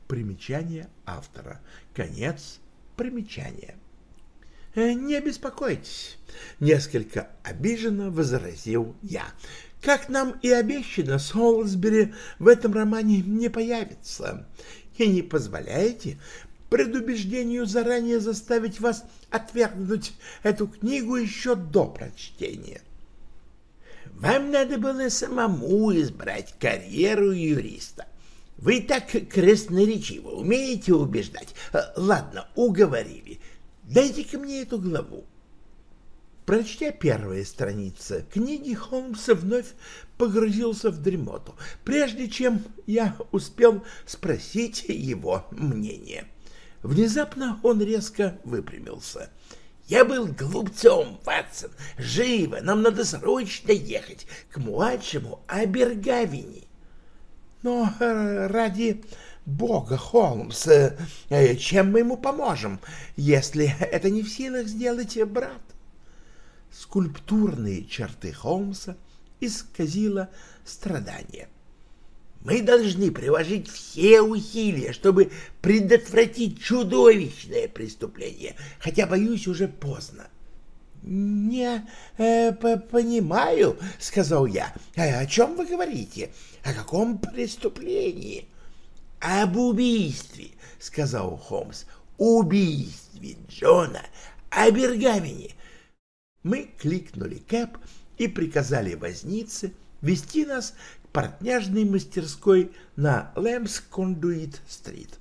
Примечание автора. Конец примечания. «Э, «Не беспокойтесь», — несколько обиженно возразил я. «Как нам и обещано, Солсбери в этом романе не появится. И не позволяете предубеждению заранее заставить вас отвергнуть эту книгу еще до прочтения. Вам надо было самому избрать карьеру юриста. Вы так красноречиво умеете убеждать. Э, ладно, уговорили. Дайте-ка мне эту главу. Прочтя первые страницы книги, Холмс вновь погрузился в дремоту, прежде чем я успел спросить его мнение. Внезапно он резко выпрямился — я был глупцом, Ватсон. Живо, нам надо срочно ехать к младшему Абергавини. Но э, ради бога, Холмс, э, чем мы ему поможем, если это не в силах сделать брат? Скульптурные черты Холмса исказило страдание. Мы должны приложить все усилия, чтобы предотвратить чудовищное преступление, хотя, боюсь, уже поздно. — Не э, понимаю, — сказал я. «А — О чем вы говорите? О каком преступлении? — Об убийстве, — сказал Холмс. — Убийстве Джона, о Бергамине. Мы кликнули Кэп и приказали вознице вести нас портняжной мастерской на Лэмс-Кондуит-стрит.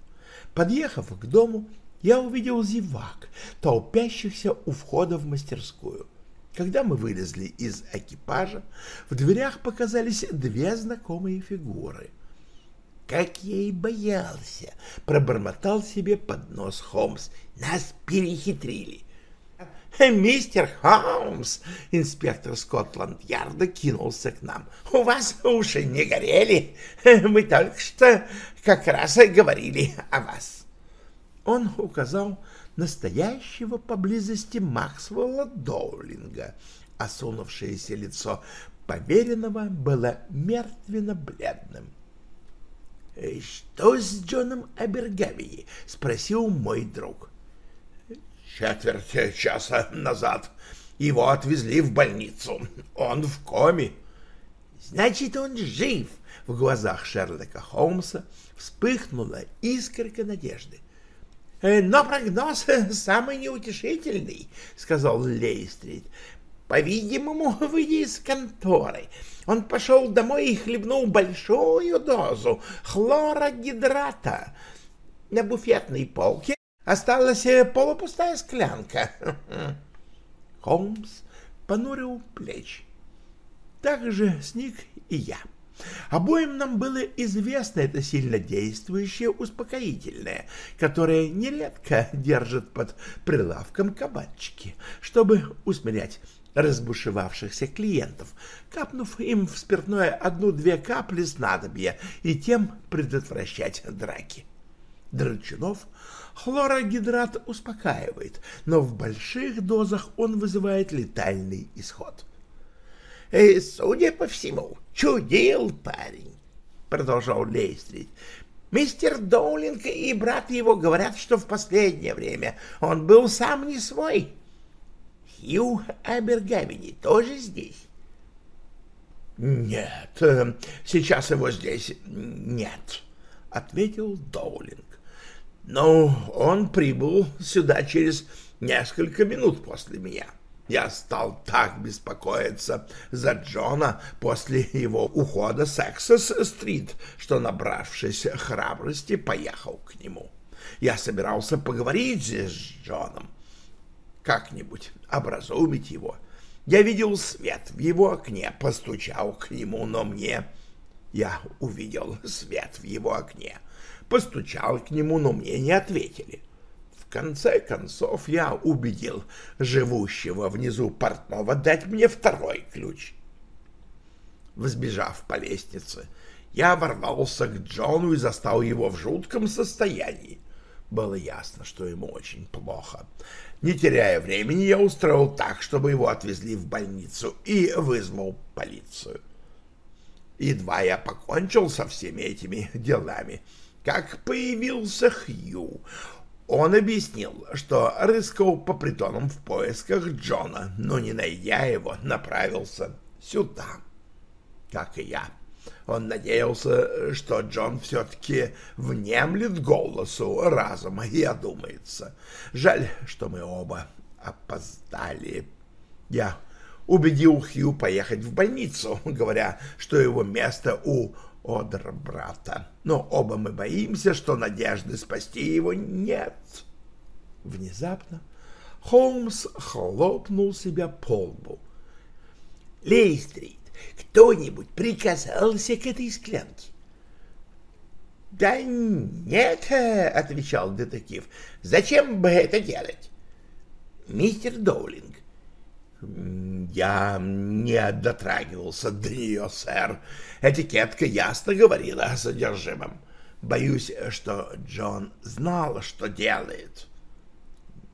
Подъехав к дому, я увидел зевак, толпящихся у входа в мастерскую. Когда мы вылезли из экипажа, в дверях показались две знакомые фигуры. «Как я и боялся!» — пробормотал себе под нос Холмс. «Нас перехитрили!» «Мистер Холмс!» — инспектор Скотланд-Ярда кинулся к нам. «У вас уши не горели? Мы только что как раз и говорили о вас». Он указал настоящего поблизости Максвелла Доулинга. Осунувшееся лицо поверенного было мертвенно-бледным. «Что с Джоном Абергавией?» — спросил мой друг четверть часа назад. Его отвезли в больницу. Он в коме. Значит, он жив. В глазах Шерлока Холмса вспыхнула искорка надежды. «Э, «Но прогноз самый неутешительный», — сказал Лейстрит. «По-видимому, выйдя из конторы, он пошел домой и хлебнул большую дозу хлорогидрата. На буфетной полке Осталась э, полупустая склянка. Холмс понурил плечи. Так же сник и я. Обоим нам было известно это сильно действующее успокоительное, которое нередко держат под прилавком кабачки, чтобы усмирять разбушевавшихся клиентов, капнув им в спиртное одну-две капли снадобья и тем предотвращать драки. Драчунов Хлорогидрат успокаивает, но в больших дозах он вызывает летальный исход. И, судя по всему, чудил парень, — продолжал Лейстрит. Мистер Доулинг и брат его говорят, что в последнее время он был сам не свой. Хью Абергавини тоже здесь? — Нет, э, сейчас его здесь нет, — ответил Доулинг. — Но он прибыл сюда через несколько минут после меня. Я стал так беспокоиться за Джона после его ухода с Эксес-стрит, что, набравшись храбрости, поехал к нему. Я собирался поговорить с Джоном, как-нибудь образумить его. Я видел свет в его окне, постучал к нему, но мне... Я увидел свет в его окне, постучал к нему, но мне не ответили. В конце концов я убедил живущего внизу портного дать мне второй ключ. Взбежав по лестнице, я ворвался к Джону и застал его в жутком состоянии. Было ясно, что ему очень плохо. Не теряя времени, я устроил так, чтобы его отвезли в больницу и вызвал полицию. Едва я покончил со всеми этими делами, как появился Хью. Он объяснил, что рыскал по притонам в поисках Джона, но, не найдя его, направился сюда, как и я. Он надеялся, что Джон все-таки внемлет голосу разума и одумается. Жаль, что мы оба опоздали. Я убедил Хью поехать в больницу, говоря, что его место у Одр брата. Но оба мы боимся, что надежды спасти его нет. Внезапно Холмс хлопнул себя по лбу. Лейстрит, кто-нибудь прикасался к этой склянке? — Да нет, — отвечал детектив, — зачем бы это делать? — Мистер Доулинг, «Я не дотрагивался до нее, сэр. Этикетка ясно говорила о содержимом. Боюсь, что Джон знал, что делает».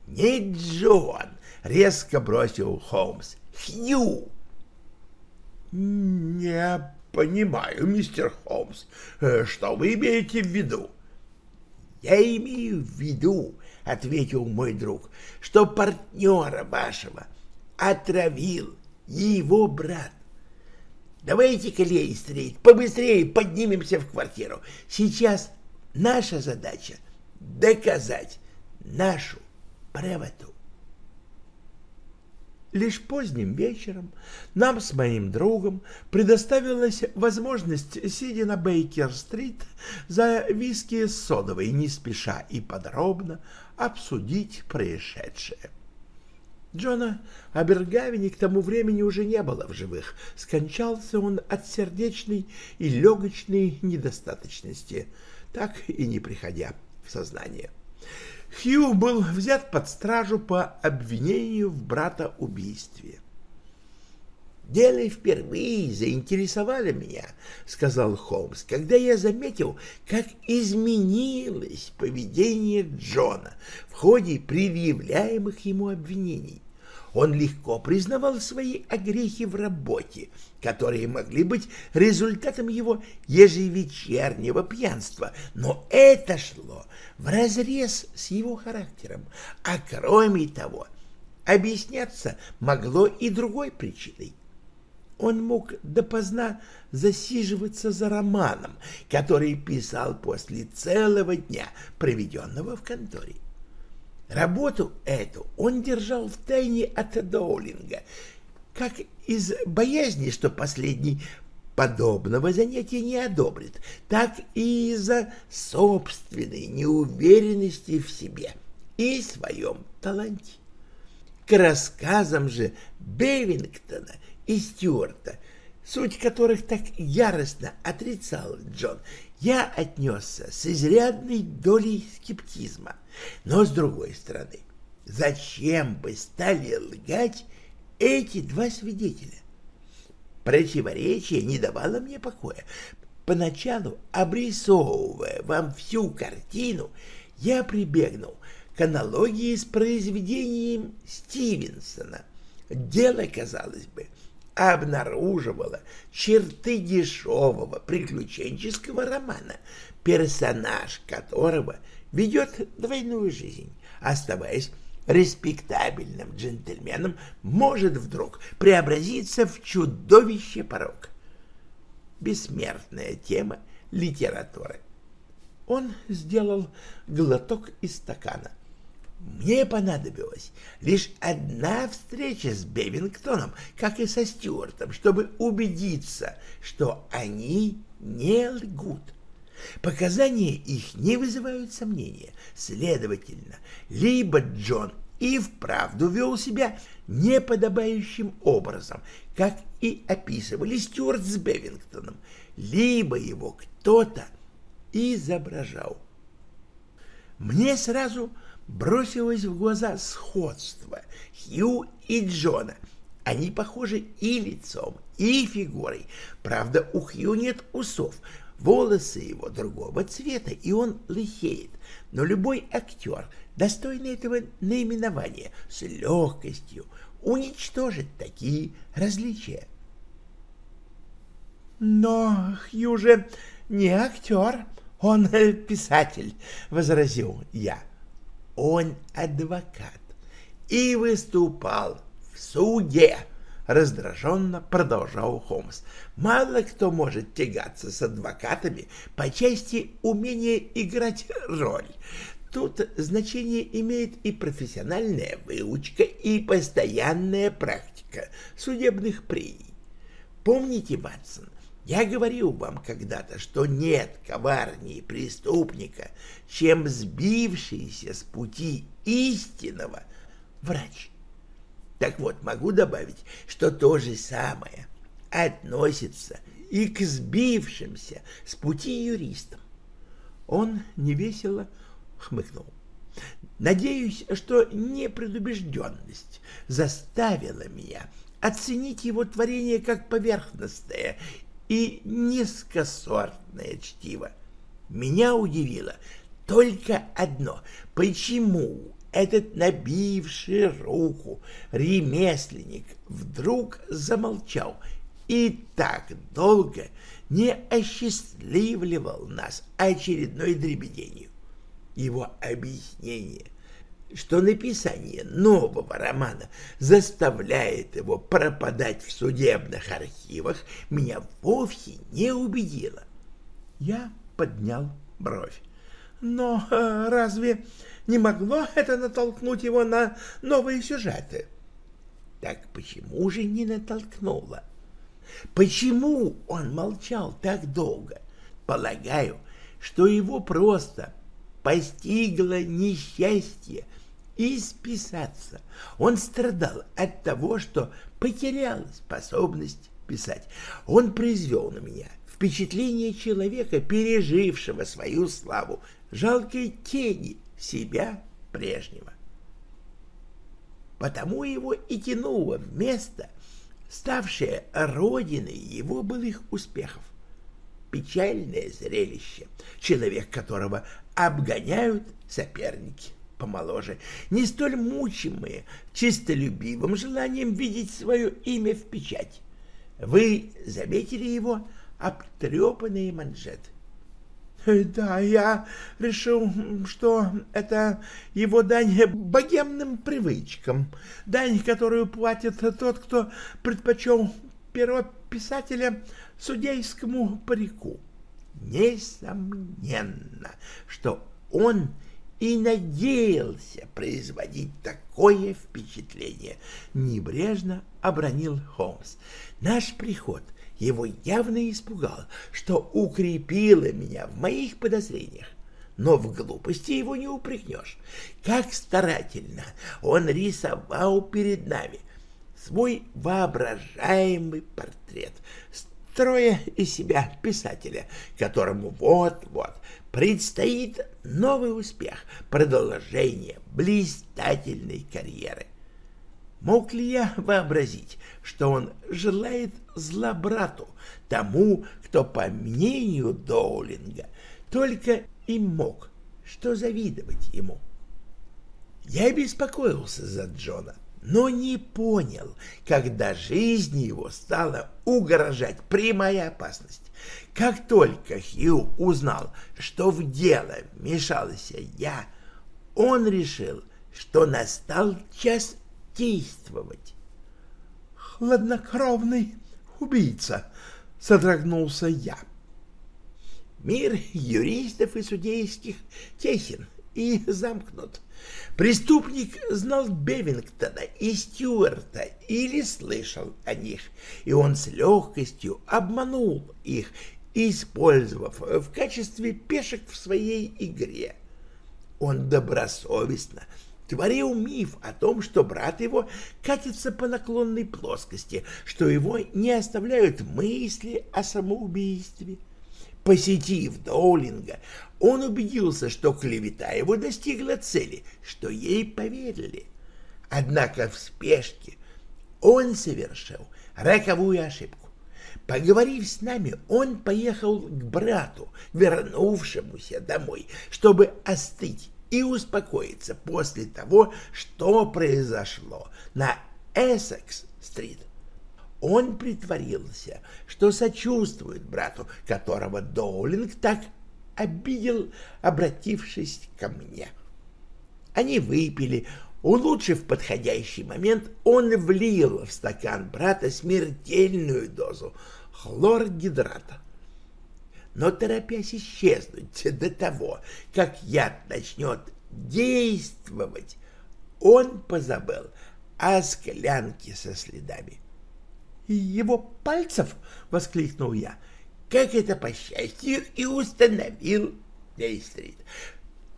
«Не Джон!» — резко бросил Холмс. «Хью!» «Не понимаю, мистер Холмс, что вы имеете в виду?» «Я имею в виду, — ответил мой друг, — что партнера вашего отравил его брат. Давайте-ка, Лейстрит, побыстрее поднимемся в квартиру. Сейчас наша задача — доказать нашу правоту. Лишь поздним вечером нам с моим другом предоставилась возможность, сидя на Бейкер-стрит, за виски с содовой, не спеша и подробно обсудить происшедшее. Джона Абергавини к тому времени уже не было в живых. Скончался он от сердечной и легочной недостаточности, так и не приходя в сознание. Хью был взят под стражу по обвинению в брата-убийстве. «Дело впервые заинтересовало меня», — сказал Холмс, «когда я заметил, как изменилось поведение Джона в ходе предъявляемых ему обвинений. Он легко признавал свои огрехи в работе, которые могли быть результатом его ежевечернего пьянства, но это шло вразрез с его характером, а кроме того, объясняться могло и другой причиной. Он мог допоздна засиживаться за романом, который писал после целого дня, проведенного в конторе. Работу эту он держал в тайне от Доулинга, как из боязни, что последний подобного занятия не одобрит, так и из-за собственной неуверенности в себе и своем таланте. К рассказам же Бевингтона и Стюарта, суть которых так яростно отрицал Джон, я отнесся с изрядной долей скептизма. Но, с другой стороны, зачем бы стали лгать эти два свидетеля? Противоречие не давало мне покоя. Поначалу, обрисовывая вам всю картину, я прибегнул к аналогии с произведением Стивенсона. Дело, казалось бы, обнаруживала черты дешевого приключенческого романа, персонаж которого ведет двойную жизнь, оставаясь респектабельным джентльменом, может вдруг преобразиться в чудовище порок. Бессмертная тема литературы. Он сделал глоток из стакана. Мне понадобилась лишь одна встреча с Бевингтоном, как и со Стюартом, чтобы убедиться, что они не лгут. Показания их не вызывают сомнения. Следовательно, либо Джон и вправду вел себя неподобающим образом, как и описывали Стюарт с Бевингтоном, либо его кто-то изображал. Мне сразу бросилось в глаза сходство Хью и Джона. Они похожи и лицом, и фигурой. Правда, у Хью нет усов, волосы его другого цвета, и он лысеет. Но любой актер, достойный этого наименования, с легкостью уничтожит такие различия. Но Хью же не актер, он писатель, — возразил я. Он адвокат и выступал в суде, — раздраженно продолжал Холмс. Мало кто может тягаться с адвокатами по части умения играть роль. Тут значение имеет и профессиональная выучка, и постоянная практика судебных прений. Помните, Ватсон, я говорил вам когда-то, что нет коварнее преступника, чем сбившийся с пути истинного врач. Так вот, могу добавить, что то же самое относится и к сбившимся с пути юристам. Он невесело хмыкнул. Надеюсь, что непредубежденность заставила меня оценить его творение как поверхностное и низкосортное чтиво. Меня удивило только одно — почему этот набивший руку ремесленник вдруг замолчал и так долго не осчастливливал нас очередной дребеденью. Его объяснение что написание нового романа заставляет его пропадать в судебных архивах, меня вовсе не убедило. Я поднял бровь. Но э, разве не могло это натолкнуть его на новые сюжеты? Так почему же не натолкнуло? Почему он молчал так долго? Полагаю, что его просто постигло несчастье и. Он страдал от того, что потерял способность писать. Он произвел на меня впечатление человека, пережившего свою славу, жалкой тени себя прежнего. Потому его и тянуло в место, ставшее родиной его былых успехов. Печальное зрелище, человек которого обгоняют соперники помоложе, не столь мучимые чистолюбивым желанием видеть свое имя в печать. Вы заметили его обтрепанные манжеты? Да, я решил, что это его дань богемным привычкам, дань, которую платит тот, кто предпочел перо писателя судейскому парику. Несомненно, что он и надеялся производить такое впечатление, небрежно обронил Холмс. Наш приход его явно испугал, что укрепило меня в моих подозрениях. Но в глупости его не упрекнешь. Как старательно он рисовал перед нами свой воображаемый портрет, строя из себя писателя, которому вот-вот предстоит новый успех, продолжение блистательной карьеры. Мог ли я вообразить, что он желает зла брату, тому, кто, по мнению Доулинга, только и мог, что завидовать ему? Я беспокоился за Джона, но не понял, когда жизни его стала угрожать прямая опасность. Как только Хью узнал, что в дело вмешался я, он решил, что настал час действовать. «Хладнокровный убийца!» — содрогнулся я. Мир юристов и судейских тесен и замкнут. Преступник знал Бевингтона и Стюарта или слышал о них, и он с легкостью обманул их, использовав в качестве пешек в своей игре. Он добросовестно творил миф о том, что брат его катится по наклонной плоскости, что его не оставляют мысли о самоубийстве. Посетив Доулинга, он убедился, что клевета его достигла цели, что ей поверили. Однако в спешке он совершил роковую ошибку. Поговорив с нами, он поехал к брату, вернувшемуся домой, чтобы остыть и успокоиться после того, что произошло на Эссекс-стрит. Он притворился, что сочувствует брату, которого Доулинг так обидел, обратившись ко мне. Они выпили, улучшив подходящий момент, он влил в стакан брата смертельную дозу хлоргидрата. Но, торопясь исчезнуть до того, как яд начнет действовать, он позабыл о склянке со следами. «Его пальцев?» — воскликнул я. «Как это, по счастью, и установил Дейстрит.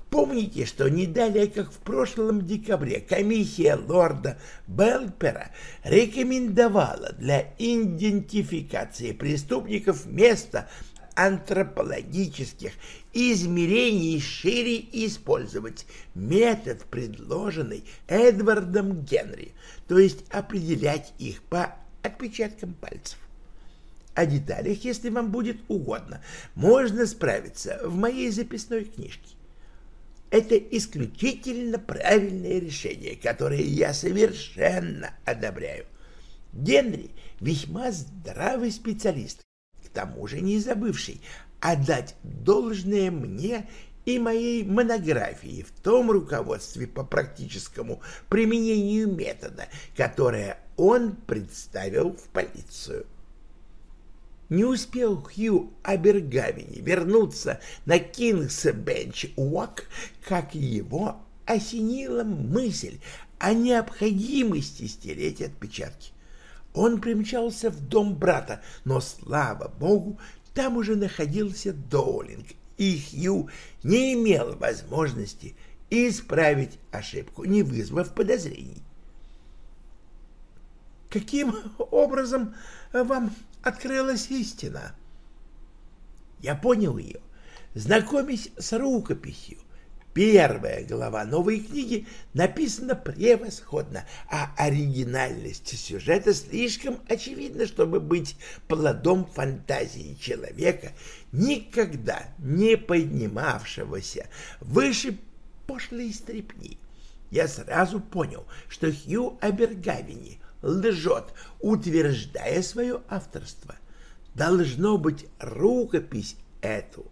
Помните, что не далее, как в прошлом декабре, комиссия лорда Белпера рекомендовала для идентификации преступников место антропологических измерений шире использовать метод, предложенный Эдвардом Генри, то есть определять их по отпечаткам пальцев. О деталях, если вам будет угодно, можно справиться в моей записной книжке. Это исключительно правильное решение, которое я совершенно одобряю. Генри весьма здравый специалист, к тому же не забывший отдать должное мне и моей монографии в том руководстве по практическому применению метода, которое он представил в полицию. Не успел Хью Абергавини вернуться на Кингс-Бенч-Уок, как его осенила мысль о необходимости стереть отпечатки. Он примчался в дом брата, но, слава богу, там уже находился Доулинг, и Хью не имел возможности исправить ошибку, не вызвав подозрений. «Каким образом вам открылась истина. Я понял ее, знакомясь с рукописью. Первая глава новой книги написана превосходно, а оригинальность сюжета слишком очевидна, чтобы быть плодом фантазии человека, никогда не поднимавшегося выше пошлой стрепни. Я сразу понял, что Хью Абергавини лжет, утверждая свое авторство. Должно быть, рукопись эту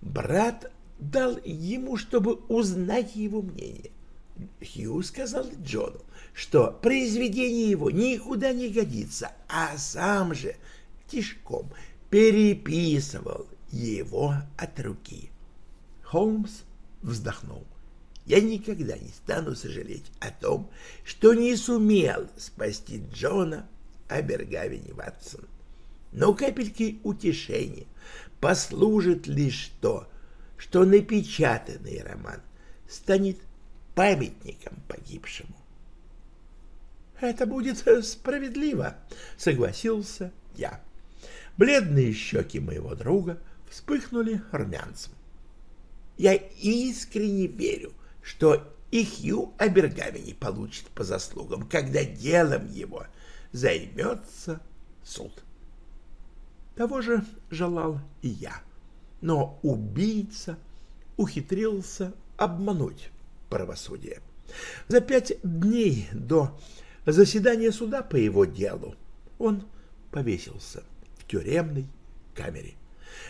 брат дал ему, чтобы узнать его мнение. Хью сказал Джону, что произведение его никуда не годится, а сам же тишком переписывал его от руки. Холмс вздохнул. Я никогда не стану сожалеть о том, что не сумел спасти Джона Абергавини Ватсон. Но капелькой утешения послужит лишь то, что напечатанный роман станет памятником погибшему. «Это будет справедливо», — согласился я. Бледные щеки моего друга вспыхнули румянцем. «Я искренне верю, что и Хью Абергавини получит по заслугам, когда делом его займется суд. Того же желал и я, но убийца ухитрился обмануть правосудие. За пять дней до заседание суда по его делу, он повесился в тюремной камере.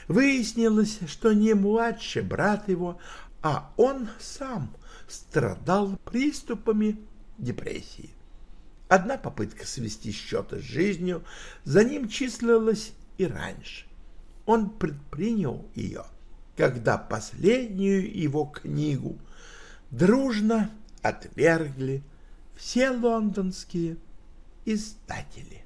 Выяснилось, что не младший брат его, а он сам страдал приступами депрессии. Одна попытка свести счеты с жизнью за ним числилась и раньше. Он предпринял ее, когда последнюю его книгу дружно отвергли все лондонские издатели.